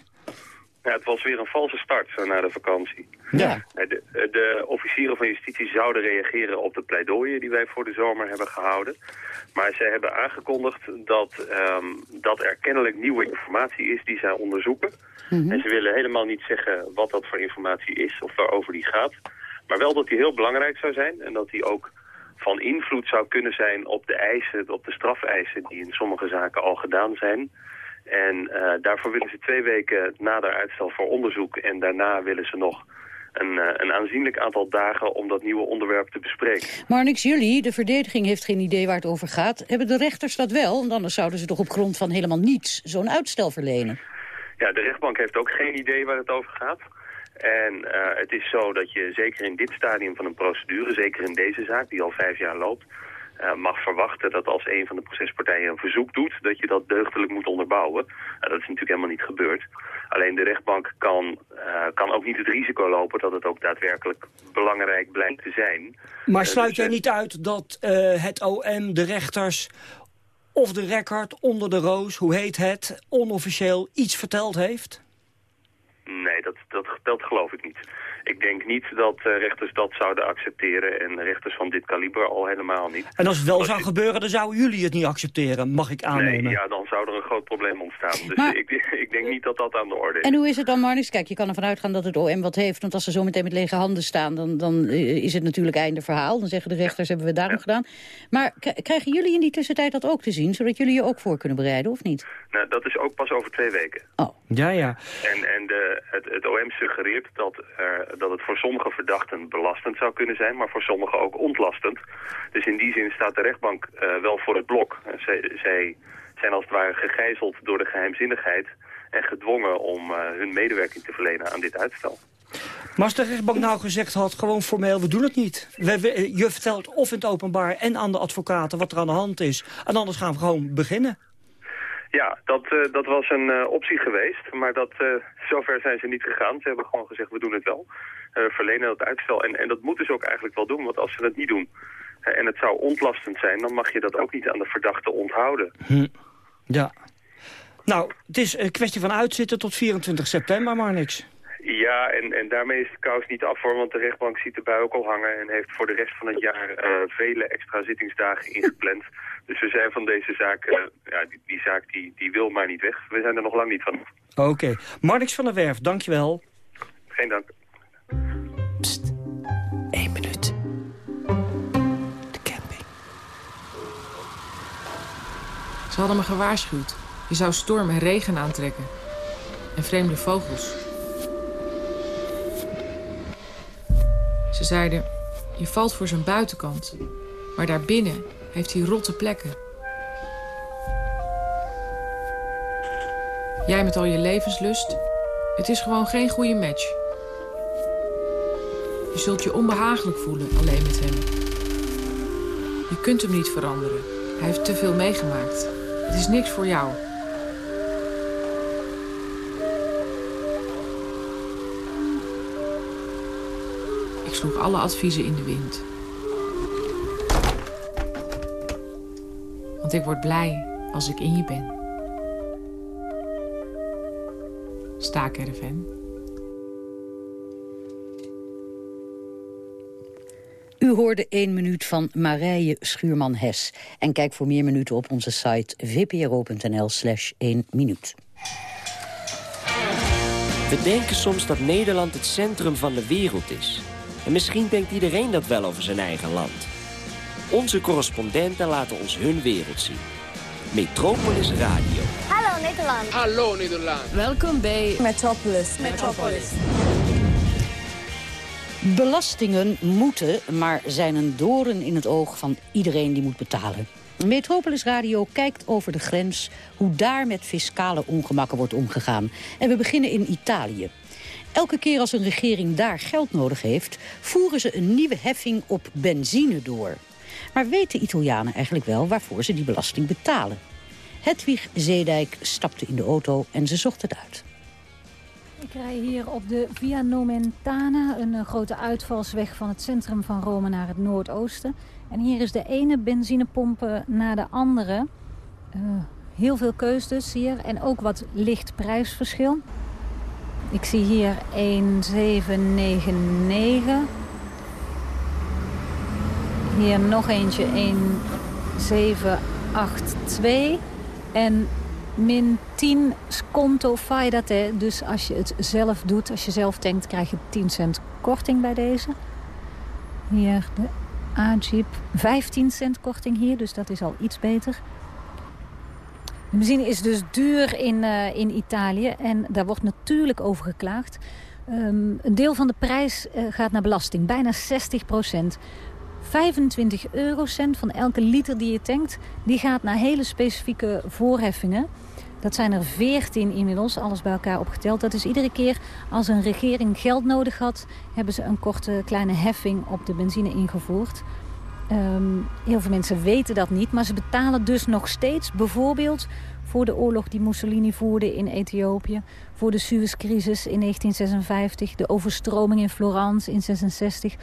Ja, het was weer een valse start na de vakantie. Ja. De, de, officieren van justitie zouden reageren op de pleidooien die wij voor de zomer hebben gehouden. Maar zij hebben aangekondigd dat, um, dat er kennelijk nieuwe informatie is die zij onderzoeken. Mm -hmm. En ze willen helemaal niet zeggen wat dat voor informatie is of waarover die gaat. Maar wel dat die heel belangrijk zou zijn en dat die ook van invloed zou kunnen zijn op de eisen, op de strafeisen die in sommige zaken al gedaan zijn. En uh, daarvoor willen ze twee weken nader uitstel voor onderzoek. En daarna willen ze nog een, uh, een aanzienlijk aantal dagen om dat nieuwe onderwerp te bespreken. Maar niks jullie, de verdediging heeft geen idee waar het over gaat. Hebben de rechters dat wel? Want anders zouden ze toch op grond van helemaal niets zo'n uitstel verlenen. Ja, de rechtbank heeft ook geen idee waar het over gaat. En uh, het is zo dat je zeker in dit stadium van een procedure, zeker in deze zaak die al vijf jaar loopt... eh, mag verwachten dat als een van de procespartijen een verzoek doet, dat je dat deugdelijk moet onderbouwen. Nou, dat is natuurlijk helemaal niet gebeurd. Alleen de rechtbank kan, eh, kan ook niet het risico lopen dat het ook daadwerkelijk belangrijk blijkt te zijn. Maar Eh, sluit dus, jij eh, niet uit dat het OM, de rechters of de record onder de roos, hoe heet het, onofficieel iets verteld heeft? Nee, dat, dat, dat geloof ik niet. Ik denk niet dat eh, rechters dat zouden accepteren en rechters van dit kaliber al helemaal niet. En als het wel Als zou je- gebeuren, dan zouden jullie het niet accepteren, mag ik aannemen. Nee, ja, dan zou er een groot probleem ontstaan. Dus Maar- ik, ik denk niet dat dat aan de orde is. En hoe is het dan, Marnix? Kijk, je kan ervan uitgaan dat het OM wat heeft. Want als ze zo meteen met lege handen staan, dan, dan eh, is het natuurlijk einde verhaal. Dan zeggen de rechters, hebben we daarom gedaan. Maar krijgen jullie in die tussentijd dat ook te zien? Zodat jullie je ook voor kunnen bereiden, of niet? Nou, dat is ook pas over twee weken. Ja, ja. En, en de, het, het OM suggereert dat, er, dat het voor sommige verdachten belastend zou kunnen zijn, maar voor sommigen ook ontlastend. Dus in die zin staat de rechtbank eh, wel voor het blok. Zij, zij zijn als het ware gegijzeld door de geheimzinnigheid en gedwongen om eh, hun medewerking te verlenen aan dit uitstel. Maar als de rechtbank nou gezegd had, gewoon formeel, we doen het niet. Je vertelt of in het openbaar en aan de advocaten wat er aan de hand is. En anders gaan we gewoon beginnen. Ja, dat, eh, dat was een eh, optie geweest, maar dat, eh, zover zijn ze niet gegaan. Ze hebben gewoon gezegd, we doen het wel. Verlenen dat uitstel. En, en dat moeten ze ook eigenlijk wel doen, want als ze het niet doen... en het zou ontlastend zijn, dan mag je dat ook niet aan de verdachte onthouden. Hm. Ja. Nou, het is een kwestie van uitzitten tot 24 september, maar niks. Ja, en, en daarmee is de kous niet af hoor, want de rechtbank ziet de bui ook al hangen... en heeft voor de rest van het jaar vele extra zittingsdagen ingepland. Dus we zijn van deze zaak, eh, ja, die, die zaak die, die wil maar niet weg. We zijn er nog lang niet van. Oké. Marnix van der Werf, dankjewel. Geen dank. Eén minuut. Ze hadden me gewaarschuwd. Je zou storm en regen aantrekken. En vreemde vogels. Ze zeiden, je valt voor zijn buitenkant. Maar daarbinnen heeft hij rotte plekken. Jij met al je levenslust. Het is gewoon geen goede match. Je zult je onbehagelijk voelen alleen met hem. Je kunt hem niet veranderen. Hij heeft te veel meegemaakt. Het is niks voor jou. Ik sloeg alle adviezen in de wind. Want ik word blij als ik in je ben. Staakerven. U hoorde één minuut van Marije Schuurman-Hes. En kijk voor meer minuten op onze site vpro.nl slash 1 minuut. We denken soms dat Nederland het centrum van de wereld is. En misschien denkt iedereen dat wel over zijn eigen land. Onze correspondenten laten ons hun wereld zien. Metropolis Radio. Hallo Nederland. Hallo Nederland. Welkom bij Metropolis. Metropolis. Belastingen moeten, maar zijn een doorn in het oog van iedereen die moet betalen. Metropolis Radio kijkt over de grens hoe daar met fiscale ongemakken wordt omgegaan. En we beginnen in Italië. Elke keer als een regering daar geld nodig heeft... voeren ze een nieuwe heffing op benzine door. Maar weten Italianen eigenlijk wel waarvoor ze die belasting betalen? Hedwig Zeedijk stapte in de auto en ze zocht het uit. Ik rij hier op de Via Nomentana, een eh, grote uitvalsweg van het centrum van Rome naar het noordoosten. En hier is de ene benzinepomp na de andere. Eh, heel veel keus dus hier en ook wat licht prijsverschil. Ik zie hier 1799. Hier nog eentje 1782. En min 10 sconto fai dat hè. Dus als je het zelf doet, als je zelf tankt, krijg je 10 cent korting bij deze. Hier de A-Jeep. 15 cent korting hier, dus dat is al iets beter. De benzine is dus duur in, eh, in Italië en daar wordt natuurlijk over geklaagd. Ehm, een deel van de prijs eh, gaat naar belasting, bijna 60 procent. 25 eurocent van elke liter die je tankt, die gaat naar hele specifieke voorheffingen. Dat zijn er 14 inmiddels, alles bij elkaar opgeteld. Dat is iedere keer als een regering geld nodig had, hebben ze een korte kleine heffing op de benzine ingevoerd. Ehm, heel veel mensen weten dat niet, maar ze betalen dus nog steeds bijvoorbeeld voor de oorlog die Mussolini voerde in Ethiopië, voor de Suezcrisis in 1956, de overstroming in Florence in 1966,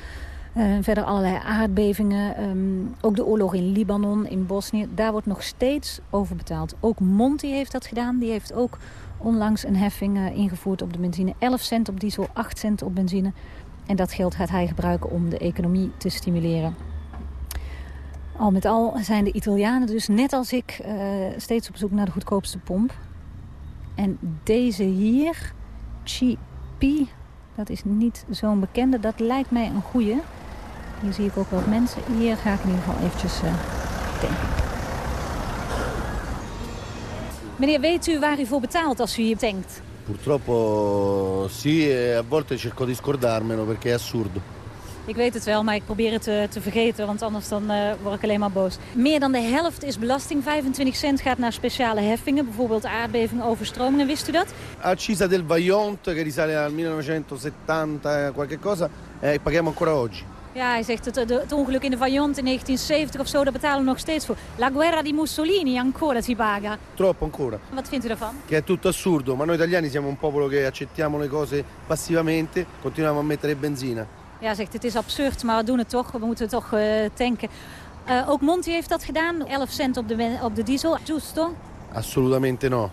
uh, verder allerlei aardbevingen, ehm, ook de oorlog in Libanon, in Bosnië, daar wordt nog steeds over betaald. Ook Monti heeft dat gedaan, die heeft ook onlangs een heffing uh, ingevoerd op de benzine. 11 cent op diesel, 8 cent op benzine. En dat geld gaat hij gebruiken om de economie te stimuleren. Al met al zijn de Italianen dus, net als ik, uh, steeds op zoek naar de goedkoopste pomp. En deze hier, Chipi, dat is niet zo'n bekende. Dat lijkt mij een goede. Hier zie ik ook wat mensen. Hier ga ik in ieder geval eventjes uh, tanken. Meneer, weet u waar u voor betaalt als u hier tankt? Purtroppo sì, e a volte cerco di scordarmelo perché è assurdo. Ik weet het wel, maar ik probeer het te, te vergeten, want anders dan, uh, word ik alleen maar boos. Meer dan de helft is belasting. 25 cent gaat naar speciale heffingen, bijvoorbeeld aardbevingen, overstromingen. Wist u dat? Accisa del Vajont, che risale al 1970, qualche cosa, eh, paghiamo ancora oggi. Ja, hij zegt het, het ongeluk in de Vajont in 1970 of zo, daar betalen we nog steeds voor. La guerra di Mussolini ancora si paga. Troppo ancora. Wat vindt u daarvan? Che è tutto assurdo, ma noi italiani siamo un popolo che accettiamo le cose passivamente, continuiamo a mettere benzina. Ja, zegt het is absurd, maar we doen het toch. We moeten toch uh, tanken. Uh, ook Monti heeft dat gedaan, 11 cent op de, op de diesel, giusto? Assolutamente no.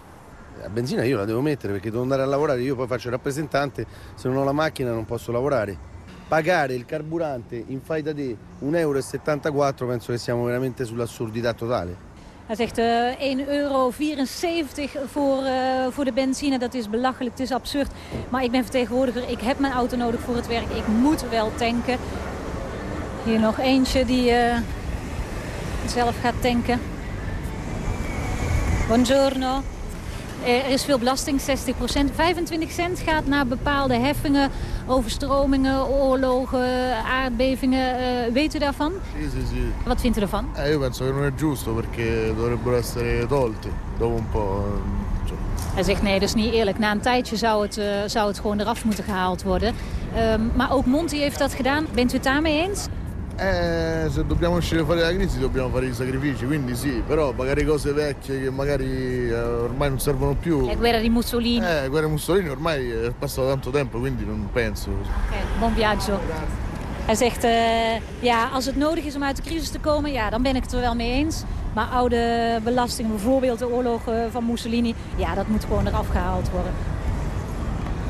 La benzina io la devo mettere perché devo andare a lavorare, io poi faccio il rappresentante, se non ho la macchina non posso lavorare. Pagare il carburante in fai da te 1,74 euro penso che siamo veramente sull'assurdità totale. Hij zegt uh, 1,74 euro voor, uh, voor de benzine. Dat is belachelijk, het is absurd. Maar ik ben vertegenwoordiger, ik heb mijn auto nodig voor het werk. Ik moet wel tanken. Hier nog eentje die uh, zelf gaat tanken. Buongiorno. Er is veel belasting, 60% 25 cent gaat naar bepaalde heffingen, overstromingen, oorlogen, aardbevingen. Uh, weet u daarvan? Sì, sì, sì. Wat vindt u ervan? Eh, io penso che non è giusto perché dovrebbero essere tolti dopo un po'. Cioè. Hij zegt nee, dat is niet eerlijk. Na een tijdje zou het, uh, zou het gewoon eraf moeten gehaald worden. Um, maar ook Monti heeft dat gedaan. Bent u het daarmee eens? Eh, se dobbiamo uscire fuori dalla crisi dobbiamo fare i sacrifici, quindi sì, però magari cose vecchie che magari eh, ormai non servono più. La guerra di Mussolini. Eh, la guerra di Mussolini ormai è passato tanto tempo, quindi non penso. Ok, buon viaggio. Hij zegt, uh, ja, als het nodig is om uit de crisis te komen, ja, dan ben ik het er wel mee eens. Maar oude belastingen, bijvoorbeeld de oorlog van Mussolini, ja, dat moet gewoon eraf gehaald worden.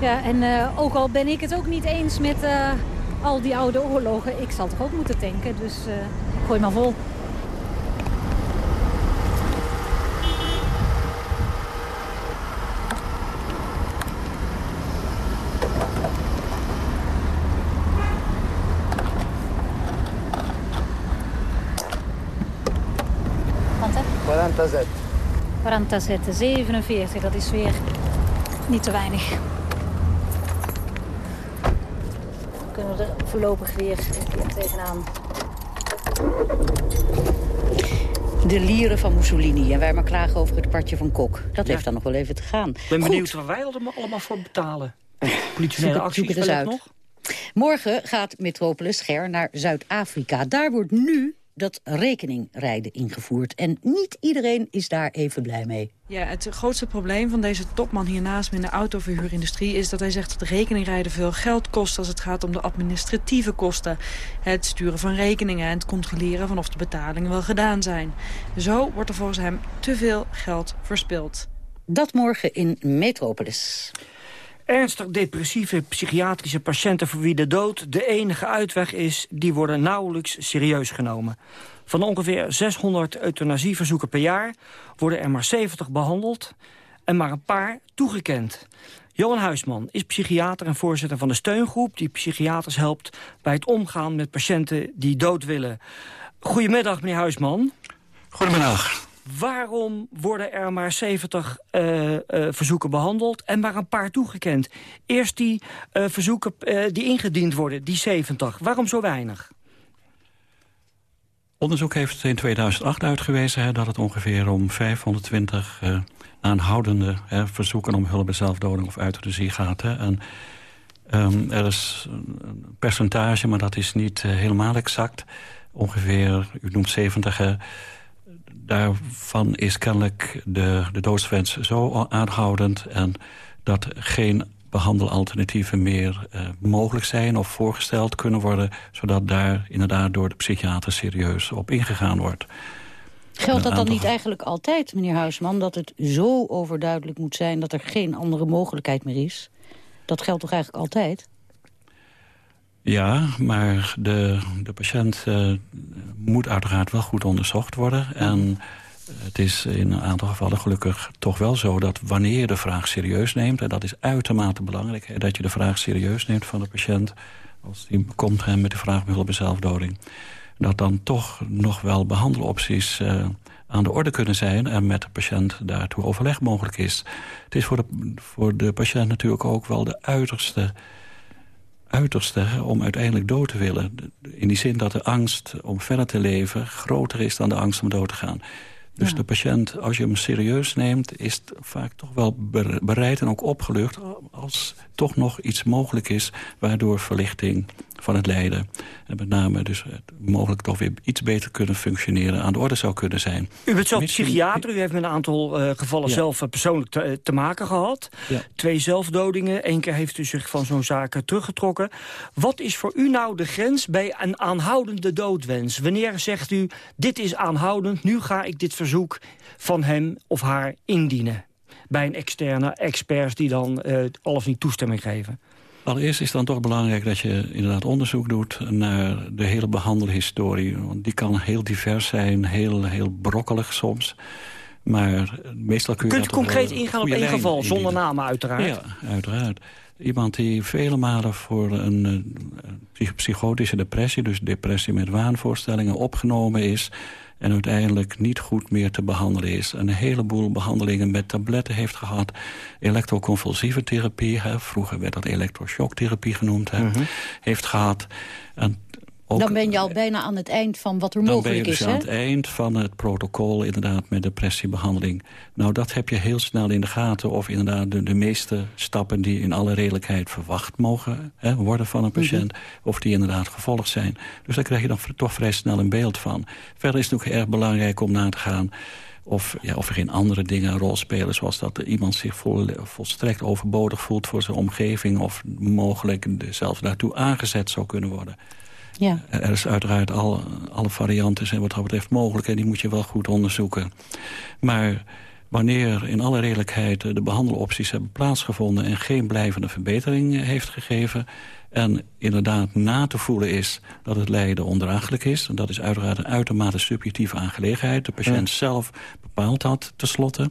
Ja, en uh, ook al ben ik het ook niet eens met... Uh, al die oude oorlogen. Ik zal toch ook moeten tanken, dus uh, gooi maar vol. Quanto? 47. 47, 47, dat is weer niet te weinig. kunnen we er voorlopig weer tegenaan. De lieren van Mussolini. En wij maar klagen over het partje van Kok. Dat ja. heeft dan nog wel even te gaan. Ik ben benieuwd waar wij allemaal voor betalen. Politionele acties zoek het eens uit. nog? Morgen gaat Metropolis Ger naar Zuid-Afrika. Daar wordt nu dat rekeningrijden ingevoerd. En niet iedereen is daar even blij mee. Ja, het grootste probleem van deze topman hier naast me in de autoverhuurindustrie... is dat hij zegt dat rekeningrijden veel geld kost als het gaat om de administratieve kosten. Het sturen van rekeningen en het controleren van of de betalingen wel gedaan zijn. Zo wordt er volgens hem te veel geld verspild. Dat morgen in Metropolis. Ernstig depressieve psychiatrische patiënten voor wie de dood de enige uitweg is... die worden nauwelijks serieus genomen. Van ongeveer 600 euthanasieverzoeken per jaar worden er maar 70 behandeld... en maar een paar toegekend. Johan Huisman is psychiater en voorzitter van de steungroep... die psychiaters helpt bij het omgaan met patiënten die dood willen. Goedemiddag, meneer Huisman. Goedemiddag. Waarom worden er maar 70 uh, uh, verzoeken behandeld en maar een paar toegekend? Eerst die uh, verzoeken die ingediend worden, die 70. Waarom zo weinig? Onderzoek heeft in 2008 uitgewezen hè, dat het ongeveer om 520 aanhoudende hè, verzoeken om hulp bij zelfdoding of euthanasie gaat. Hè. En Um, er is een percentage, maar dat is niet helemaal exact. Ongeveer, u noemt 70. Daarvan is kennelijk de, de doodswens zo aanhoudend... en dat geen behandelalternatieven meer uh, mogelijk zijn... of voorgesteld kunnen worden... zodat daar inderdaad door de psychiater serieus op ingegaan wordt. Geldt dat dan niet eigenlijk altijd, meneer Huisman... dat het zo overduidelijk moet zijn dat er geen andere mogelijkheid meer is? Dat geldt toch eigenlijk altijd? Ja, maar de, de patiënt uh, moet uiteraard wel goed onderzocht worden. En het is in een aantal gevallen gelukkig toch wel zo... dat wanneer je de vraag serieus neemt... en dat is uitermate belangrijk... dat je de vraag serieus neemt van de patiënt... als die komt met de vraag bij zelfdoding... dat dan toch nog wel behandelopties uh, aan de orde kunnen zijn... en met de patiënt daartoe overleg mogelijk is. Het is voor de, voor de patiënt natuurlijk ook wel de uiterste uiterste om uiteindelijk dood te willen. In die zin dat de angst om verder te leven groter is dan de angst om dood te gaan. Dus de patiënt, als je hem serieus neemt... is vaak toch wel bereid en ook opgelucht... als toch nog iets mogelijk is... waardoor verlichting van het lijden... en met name dus mogelijk toch weer iets beter kunnen functioneren... aan de orde zou kunnen zijn. U bent zelf psychiater, u heeft met een aantal uh, gevallen zelf uh, persoonlijk te, uh, te, maken gehad. Ja. Twee zelfdodingen, Eén keer heeft u zich van zo'n zaak teruggetrokken. Wat is voor u nou de grens bij een aanhoudende doodwens? Wanneer zegt u, dit is aanhoudend, nu ga ik dit verzoek van hem of haar indienen? Bij een externe experts die dan al of niet toestemming geven. Allereerst is het dan toch belangrijk dat je inderdaad onderzoek doet... naar de hele behandelhistorie. Want die kan heel divers zijn, heel, heel brokkelig soms. Maar meestal kun je... Kunt concreet ingaan op één geval, zonder namen uiteraard? Ja, uiteraard. Iemand die vele malen voor een uh, psychotische depressie... dus depressie met waanvoorstellingen opgenomen is en uiteindelijk niet goed meer te behandelen is. Een heleboel behandelingen met tabletten heeft gehad. Elektroconvulsieve therapie, hè, vroeger werd dat elektroshocktherapie genoemd, hè, mhm. heeft gehad. En dan ben je al bijna aan het eind van wat er mogelijk is, Dan ben je dus aan het eind van het protocol inderdaad met depressiebehandeling. Nou, dat heb je heel snel in de gaten of inderdaad de, de meeste stappen die in alle redelijkheid verwacht mogen hè, worden van een mhm. patiënt, of die inderdaad gevolgd zijn. Dus daar krijg je dan toch vrij snel een beeld van. Verder is het ook erg belangrijk om na te gaan of, ja, of er geen andere dingen een rol spelen... zoals dat iemand zich vol, volstrekt overbodig voelt voor zijn omgeving... of mogelijk zelfs daartoe aangezet zou kunnen worden. Ja. Er is uiteraard al, alle varianten zijn wat dat betreft mogelijk... en die moet je wel goed onderzoeken. Maar wanneer in alle redelijkheid de behandelopties hebben plaatsgevonden... en geen blijvende verbetering heeft gegeven... en inderdaad na te voelen is dat het lijden ondraaglijk is... en dat is uiteraard een uitermate subjectieve aangelegenheid. De patiënt zelf bepaalt dat tenslotte...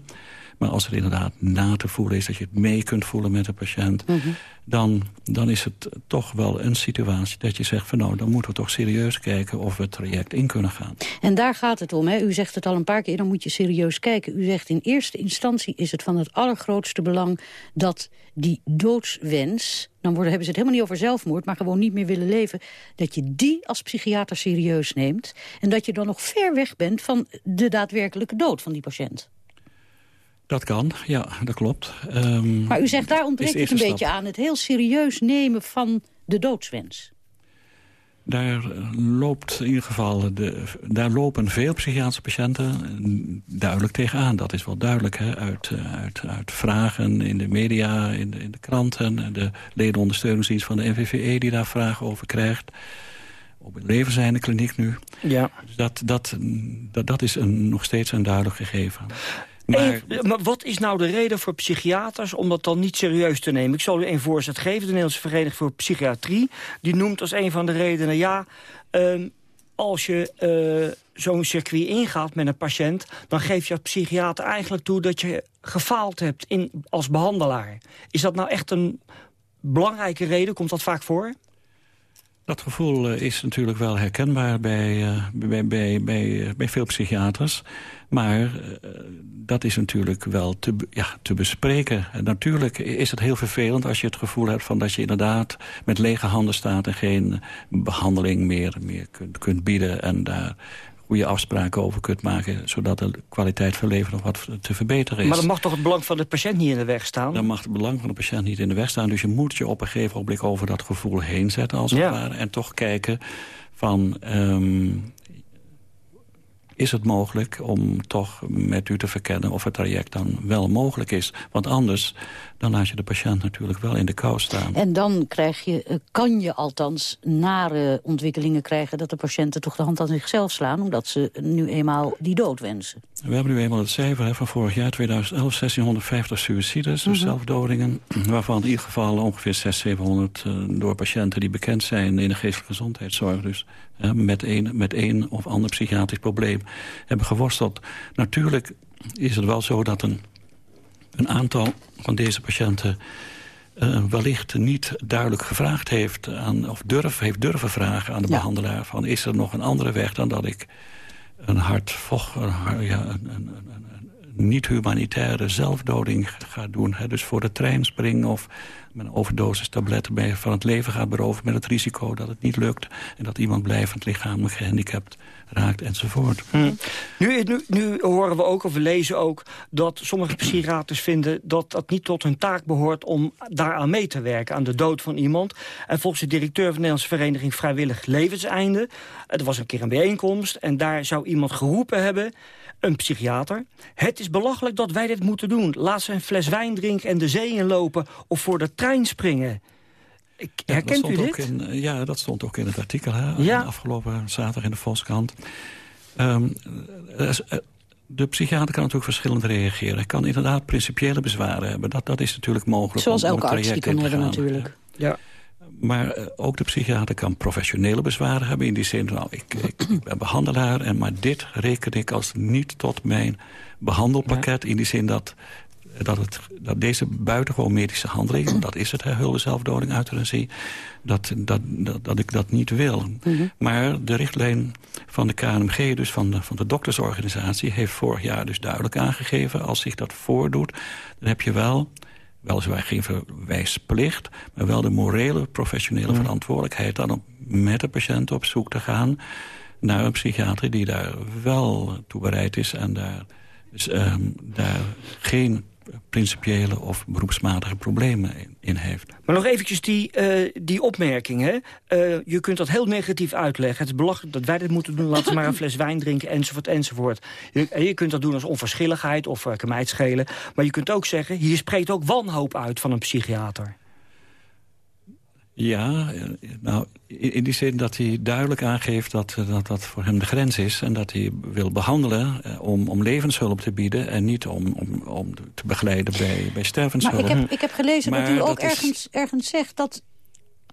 Maar als er inderdaad na te voelen is, dat je het mee kunt voelen met de patiënt... Mhm. dan, dan is het toch wel een situatie dat je zegt van nou, dan moeten we toch serieus kijken of we het traject in kunnen gaan. En daar gaat het om, hè? u zegt het al een paar keer, dan moet je serieus kijken. U zegt in eerste instantie is het van het allergrootste belang dat die doodswens dan worden, hebben ze het helemaal niet over zelfmoord... maar gewoon niet meer willen leven... dat je die als psychiater serieus neemt... en dat je dan nog ver weg bent van de daadwerkelijke dood van die patiënt. Dat kan, ja, dat klopt. Um, maar u zegt, daar ontbreekt het een beetje aan. Het heel serieus nemen van de doodswens. Daar loopt in ieder geval, de, daar lopen veel psychiatrische patiënten duidelijk tegenaan. Dat is wel duidelijk hè? Uit, uit, uit vragen in de media, in de, in de kranten... de ledenondersteuningsdienst van de NVVE die daar vragen over krijgt op het levenzijnde kliniek nu. Ja. Dus dat, dat, dat, dat is een, nog steeds een duidelijk gegeven. Maar... maar... wat is nou de reden voor psychiaters om dat dan niet serieus te nemen? Ik zal u een voorzet geven. De Nederlandse Vereniging voor Psychiatrie... die noemt als een van de redenen... ja, uh, als je uh, zo'n circuit ingaat met een patiënt... dan geef je als psychiater eigenlijk toe dat je gefaald hebt in, als behandelaar. Is dat nou echt een belangrijke reden? Komt dat vaak voor? Dat gevoel uh, is natuurlijk wel herkenbaar bij, uh, bij, bij, bij, bij veel psychiaters. Maar dat is natuurlijk wel te, ja, te bespreken. En natuurlijk is het heel vervelend als je het gevoel hebt... van dat je inderdaad met lege handen staat... en geen behandeling meer, meer kunt, kunt bieden... en daar goede afspraken over kunt maken... zodat de kwaliteit van leven nog wat te verbeteren is. Maar dan mag toch het belang van de patiënt niet in de weg staan? Dan mag het belang van de patiënt niet in de weg staan. Dus je moet je op een gegeven moment over dat gevoel heen zetten, als het ware. En toch kijken van... Ehm, is het mogelijk om toch met u te verkennen of het traject dan wel mogelijk is. Want anders dan laat je de patiënt natuurlijk wel in de kou staan. En dan krijg je, eh, kan je althans nare ontwikkelingen krijgen... dat de patiënten toch de hand aan zichzelf slaan... omdat ze nu eenmaal die dood wensen. We hebben nu eenmaal het cijfer hè, van vorig jaar, 2011, 1650 suicides, dus zelfdodingen. Waarvan in ieder geval ongeveer 600, 700 uh, door patiënten die bekend zijn in de geestelijke gezondheidszorg. Dus met, een, met een of ander psychiatrisch probleem hebben geworsteld. Natuurlijk is het wel zo dat een, een aantal van deze patiënten... Uh, wellicht niet duidelijk gevraagd heeft... Aan, of durf, heeft durven vragen aan de behandelaar... van is er nog een andere weg dan dat ik een hart, ja, een, een, een, niet-humanitaire zelfdoding ga doen. Hè? Dus voor de trein springen of met een overdosis tabletten bij van het leven gaat beroven... met het risico dat het niet lukt en dat iemand blijvend lichamelijk gehandicapt raakt enzovoort. Hm. Nu, nu, nu, horen we ook, of we lezen ook, dat sommige psychiaters vinden... dat dat niet tot hun taak behoort om daaraan mee te werken, aan de dood van iemand. En volgens de directeur van de Nederlandse Vereniging Vrijwillig Levenseinde... er was een keer een bijeenkomst en daar zou iemand geroepen hebben een psychiater. Het is belachelijk dat wij dit moeten doen. Laat ze een fles wijn drinken en de zee inlopen of voor de trein springen. Ik, herkent u dit? In, eh, ja, dat stond ook in het artikel hè, ja. afgelopen zaterdag in de Volkskrant. Um, de psychiater kan natuurlijk verschillend reageren. Hij kan inderdaad principiële bezwaren hebben. Dat, dat is natuurlijk mogelijk. Zoals elke arts die kan hebben natuurlijk. Ja. Maar uh, ook de psychiater kan professionele bezwaren hebben. In die zin, nou, ik, ik, ik, ben behandelaar... En, maar dit reken ik als niet tot mijn behandelpakket. In die zin dat, dat, het, dat deze buitengewoon medische handeling... dat is het, hulde zelfdoding, euthanasie... Dat, dat, dat, dat ik dat niet wil. Mhm. Maar de richtlijn van de KNMG, dus van de, van de doktersorganisatie... heeft vorig jaar dus duidelijk aangegeven... als zich dat voordoet, dan heb je wel weliswaar geen verwijsplicht... maar wel de morele, professionele verantwoordelijkheid... dan om met de patiënt op zoek te gaan naar een psychiater... die daar wel toe bereid is en daar, dus, uh, daar geen principiële of beroepsmatige problemen in heeft. Maar nog eventjes die, uh, die opmerking. Uh, je kunt dat heel negatief uitleggen. Het is belachelijk dat wij dit moeten doen. Laten we maar een fles wijn drinken, enzovoort, enzovoort. Je, je kunt dat doen als onverschilligheid of uh. Maar je kunt ook zeggen, hier spreekt ook wanhoop uit van een psychiater. Ja, nou, in die zin dat hij duidelijk aangeeft dat, eh, dat dat voor hem de grens is... en dat hij wil behandelen eh, om, om levenshulp te bieden... en niet om, om, om te begeleiden bij, bij stervenshulp. Maar ik heb, ik heb gelezen dat u ook ergens, ergens zegt dat,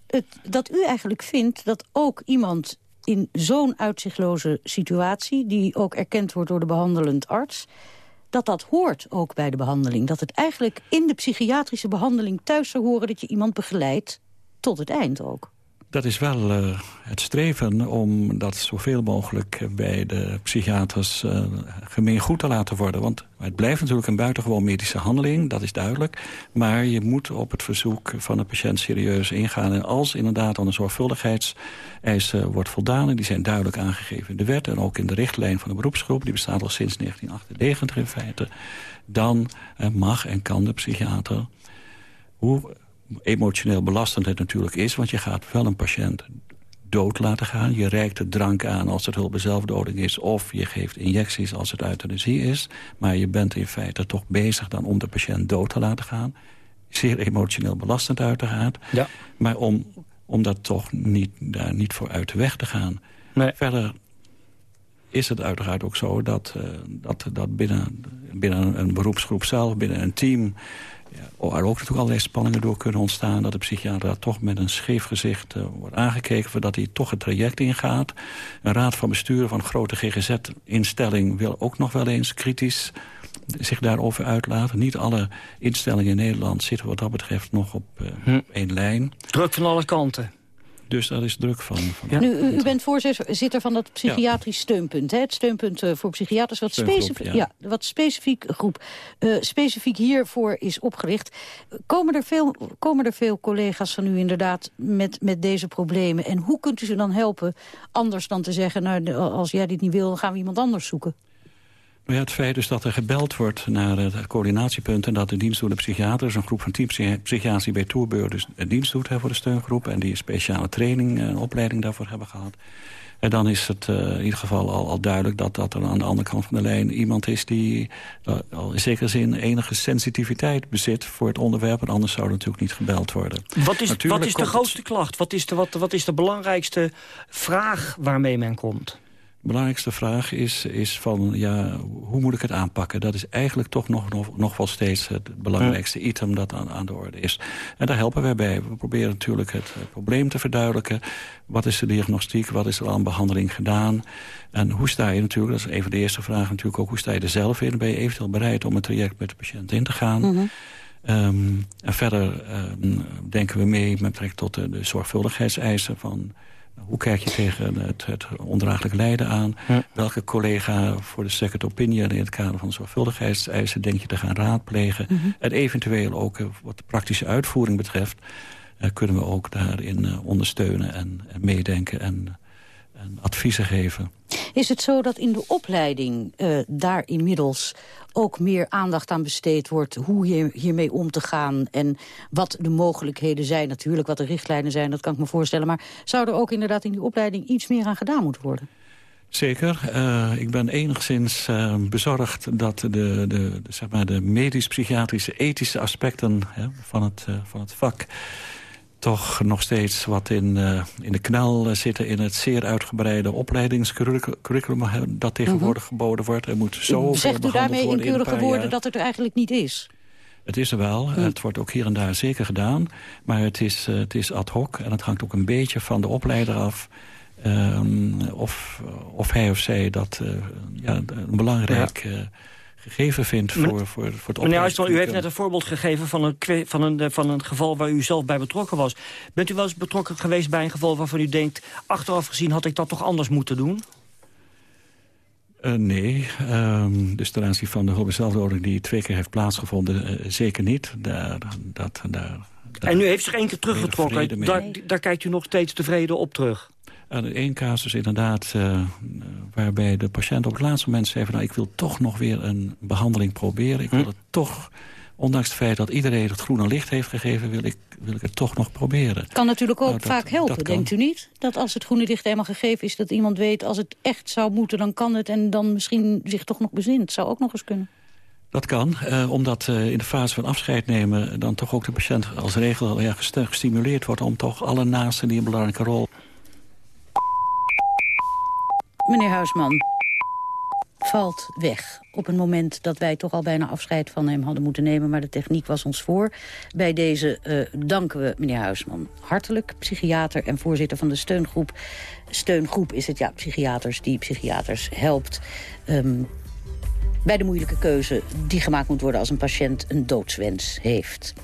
het, dat u eigenlijk vindt... dat ook iemand in zo'n uitzichtloze situatie... die ook erkend wordt door de behandelend arts dat dat hoort ook bij de behandeling. Dat het eigenlijk in de psychiatrische behandeling thuis zou horen... dat je iemand begeleidt tot het eind ook. Dat is wel uh, het streven om dat zoveel mogelijk bij de psychiaters uh, gemeen goed te laten worden. Want het blijft natuurlijk een buitengewoon medische handeling, dat is duidelijk. Maar je moet op het verzoek van de patiënt serieus ingaan. En als inderdaad aan de zorgvuldigheidseisen wordt voldaan... en die zijn duidelijk aangegeven in de wet en ook in de richtlijn van de beroepsgroep... die bestaat al sinds 1998 in feite... dan uh, mag en kan de psychiater... Hoe emotioneel belastend het natuurlijk is... want je gaat wel een patiënt dood laten gaan. Je reikt de drank aan als het hulpbezelfdoding is... of je geeft injecties als het euthanasie is. Maar je bent in feite toch bezig dan om de patiënt dood te laten gaan. Zeer emotioneel belastend uiteraard. Ja. Maar om, om dat toch niet, daar niet voor uit de weg te gaan. Nee. Verder is het uiteraard ook zo dat, uh, dat, dat binnen, binnen een beroepsgroep zelf, binnen een team er ook natuurlijk allerlei spanningen door kunnen ontstaan... dat de psychiater daar toch met een scheef gezicht uh, wordt aangekeken... voordat hij toch het traject ingaat. Een raad van bestuur van een grote GGZ-instelling... wil ook nog wel eens kritisch zich daarover uitlaten. Niet alle instellingen in Nederland zitten wat dat betreft nog op uh, hm. één lijn. Druk van alle kanten. Dus daar is druk van. van Nu, u, u bent voorzitter van dat psychiatrisch steunpunt. Hè? Het steunpunt uh, voor psychiaters. Wat, specifiek, ja. ja. wat specifiek groep uh, specifiek hiervoor is opgericht. Komen er veel, komen er veel collega's van u inderdaad met, met deze problemen? En hoe kunt u ze dan helpen? Anders dan te zeggen, nou, als jij dit niet wil, dan gaan we iemand anders zoeken. Ja, het feit is dat er gebeld wordt naar het coördinatiepunt... en dat de dienstdoende psychiaters, een groep van tien psychiatrie bij Toerbeur... dus een dienst doet hè, voor de steungroep... en die speciale training en opleiding daarvoor hebben gehad. En dan is het uh, in ieder geval al, al, duidelijk dat, dat er aan de andere kant van de lijn iemand is die uh, al in zekere zin enige sensitiviteit bezit voor het onderwerp. En anders zou er natuurlijk niet gebeld worden. Wat is, wat is de grootste klacht? Wat is de, wat, wat is de belangrijkste vraag waarmee men komt? Belangrijkste vraag is, is van, ja, hoe moet ik het aanpakken? Dat is eigenlijk toch nog, nog, nog wel steeds het belangrijkste item dat aan, aan de orde is. En daar helpen wij bij. We proberen natuurlijk het, probleem te verduidelijken. Wat is de diagnostiek? Wat is er aan behandeling gedaan? En hoe sta je natuurlijk, dat is een van de eerste vragen natuurlijk ook... hoe sta je er zelf in? Ben je eventueel bereid om het traject met de patiënt in te gaan? Mhm. Ehm, en verder um, denken we mee met betrekking tot de, de zorgvuldigheidseisen van hoe kijk je tegen het, het ondraaglijk lijden aan? Welke collega voor de second opinion in het kader van zorgvuldigheidseisen denk je te gaan raadplegen? Mhm. En eventueel ook eh, wat de praktische uitvoering betreft... Uh, kunnen we ook daarin ondersteunen en, en meedenken en, en adviezen geven. Is het zo dat in de opleiding uh, daar inmiddels ook meer aandacht aan besteed wordt... hoe hier, hiermee om te gaan en wat de mogelijkheden zijn. Natuurlijk, wat de richtlijnen zijn, dat kan ik me voorstellen. Maar zou er ook inderdaad in die opleiding iets meer aan gedaan moeten worden? Zeker. Uh, ik ben enigszins uh, bezorgd dat de, de, de, zeg maar de medisch-psychiatrische ethische aspecten hè, van, het, van het vak toch nog steeds wat in, uh, in de knel uh, zitten... in het zeer uitgebreide opleidingscurriculum dat tegenwoordig mhm. geboden wordt. Er moet zo Zegt u daarmee in keurige woorden dat het er eigenlijk niet is? Het is er wel. Mhm. Het wordt ook hier en daar zeker gedaan. Maar het is, uh, het is ad hoc en het hangt ook een beetje van de opleider af... Um, of, of hij of zij dat ja, een belangrijk... Ja gegeven vindt voor, voor, voor het Meneer Huisman, u heeft net een voorbeeld gegeven van een, van, een, van een geval waar u zelf bij betrokken was. Bent u wel eens betrokken geweest bij een geval waarvan u denkt... achteraf gezien had ik dat toch anders moeten doen? Uh, nee, um, ten aanzien van de zelfdoding die twee keer heeft plaatsgevonden, uh, zeker niet. Daar, dat, daar, en u heeft zich één keer teruggetrokken. Daar, daar kijkt u nog steeds tevreden op terug? Aan de één casus inderdaad, uh, waarbij de patiënt op het laatste moment zei... Van, nou, ik wil toch nog weer een behandeling proberen. Ik wil hm. het toch, ondanks het feit dat iedereen het groene licht heeft gegeven... wil ik, wil ik het toch nog proberen. Kan natuurlijk ook nou, vaak helpen, denkt u niet? Dat als het groene licht helemaal gegeven is... dat iemand weet, als het echt zou moeten, dan kan het... en dan misschien zich toch nog bezint. Zou ook nog eens kunnen. Dat kan, eh, omdat uh, in de fase van afscheid nemen... dan toch ook de patiënt als regel ja, gestimuleerd wordt... om toch alle naasten die een belangrijke rol meneer Huisman valt weg. Op een moment dat wij toch al bijna afscheid van hem hadden moeten nemen... maar de techniek was ons voor. Bij deze uh, danken we meneer Huisman hartelijk. Psychiater en voorzitter van de steungroep. Steungroep is het, ja, psychiaters die psychiaters helpt... Um, bij de moeilijke keuze die gemaakt moet worden... als een patiënt een doodswens heeft.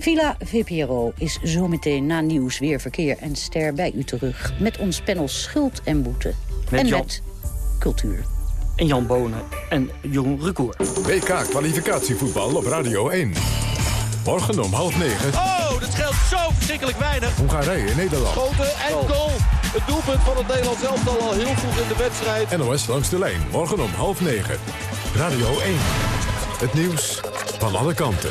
Villa VPRO is zometeen na nieuws, weer verkeer en ster bij u terug... met ons panel Schuld en Boete met en Jan... met cultuur. En Jan Bonen en Jeroen Recour. WK-kwalificatievoetbal op Radio 1. Morgen om half negen. Oh, dat scheelt zo verschrikkelijk weinig. Hongarije, Nederland. Schoten en goal. Het doelpunt van het Nederlands elftal al heel vroeg in de wedstrijd. NOS langs de lijn, morgen om half negen. Radio 1. Het nieuws van alle kanten.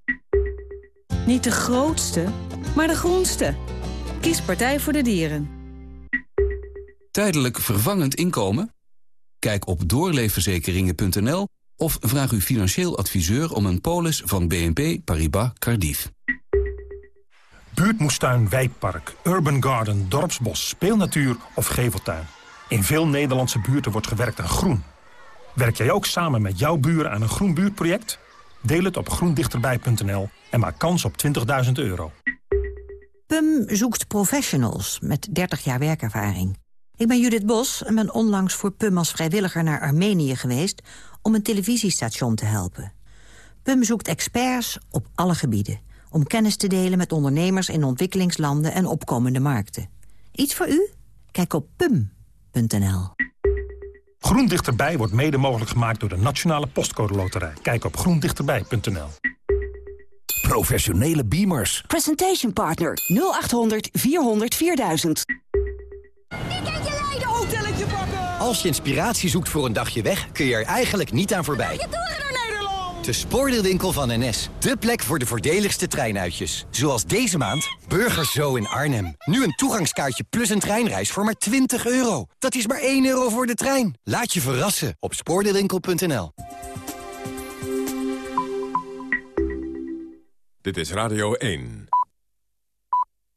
Niet de grootste, maar de groenste. Kies Partij voor de Dieren. Tijdelijk vervangend inkomen? Kijk op doorleefverzekeringen.nl Of vraag uw financieel adviseur om een polis van BNP Paribas Cardiff. Buurtmoestuin, wijkpark, urban garden, dorpsbos, speelnatuur of geveltuin. In veel Nederlandse buurten wordt gewerkt aan groen. Werk jij ook samen met jouw buren aan een groen buurtproject? Deel het op groendichterbij.nl en maak kans op 20.000 euro. PUM zoekt professionals met 30 jaar werkervaring. Ik ben Judith Bos en ben onlangs voor PUM als vrijwilliger naar Armenië geweest... om een televisiestation te helpen. PUM zoekt experts op alle gebieden... om kennis te delen met ondernemers in ontwikkelingslanden en opkomende markten. Iets voor u? Kijk op pum.nl. Groen Dichterbij wordt mede mogelijk gemaakt door de Nationale Postcode Loterij. Kijk op groendichterbij.nl. Professionele beamers. Presentation partner 0800 400 4000. hotelletje pakken! Als je inspiratie zoekt voor een dagje weg, kun je er eigenlijk niet aan voorbij. De spoordeelwinkel van NS. De plek voor de voordeligste treinuitjes. Zoals deze maand Burgers Zo in Arnhem. Nu een toegangskaartje plus een treinreis voor maar 20 euro. Dat is maar 1 euro voor de trein. Laat je verrassen op spoordeelwinkel.nl. Dit is Radio 1.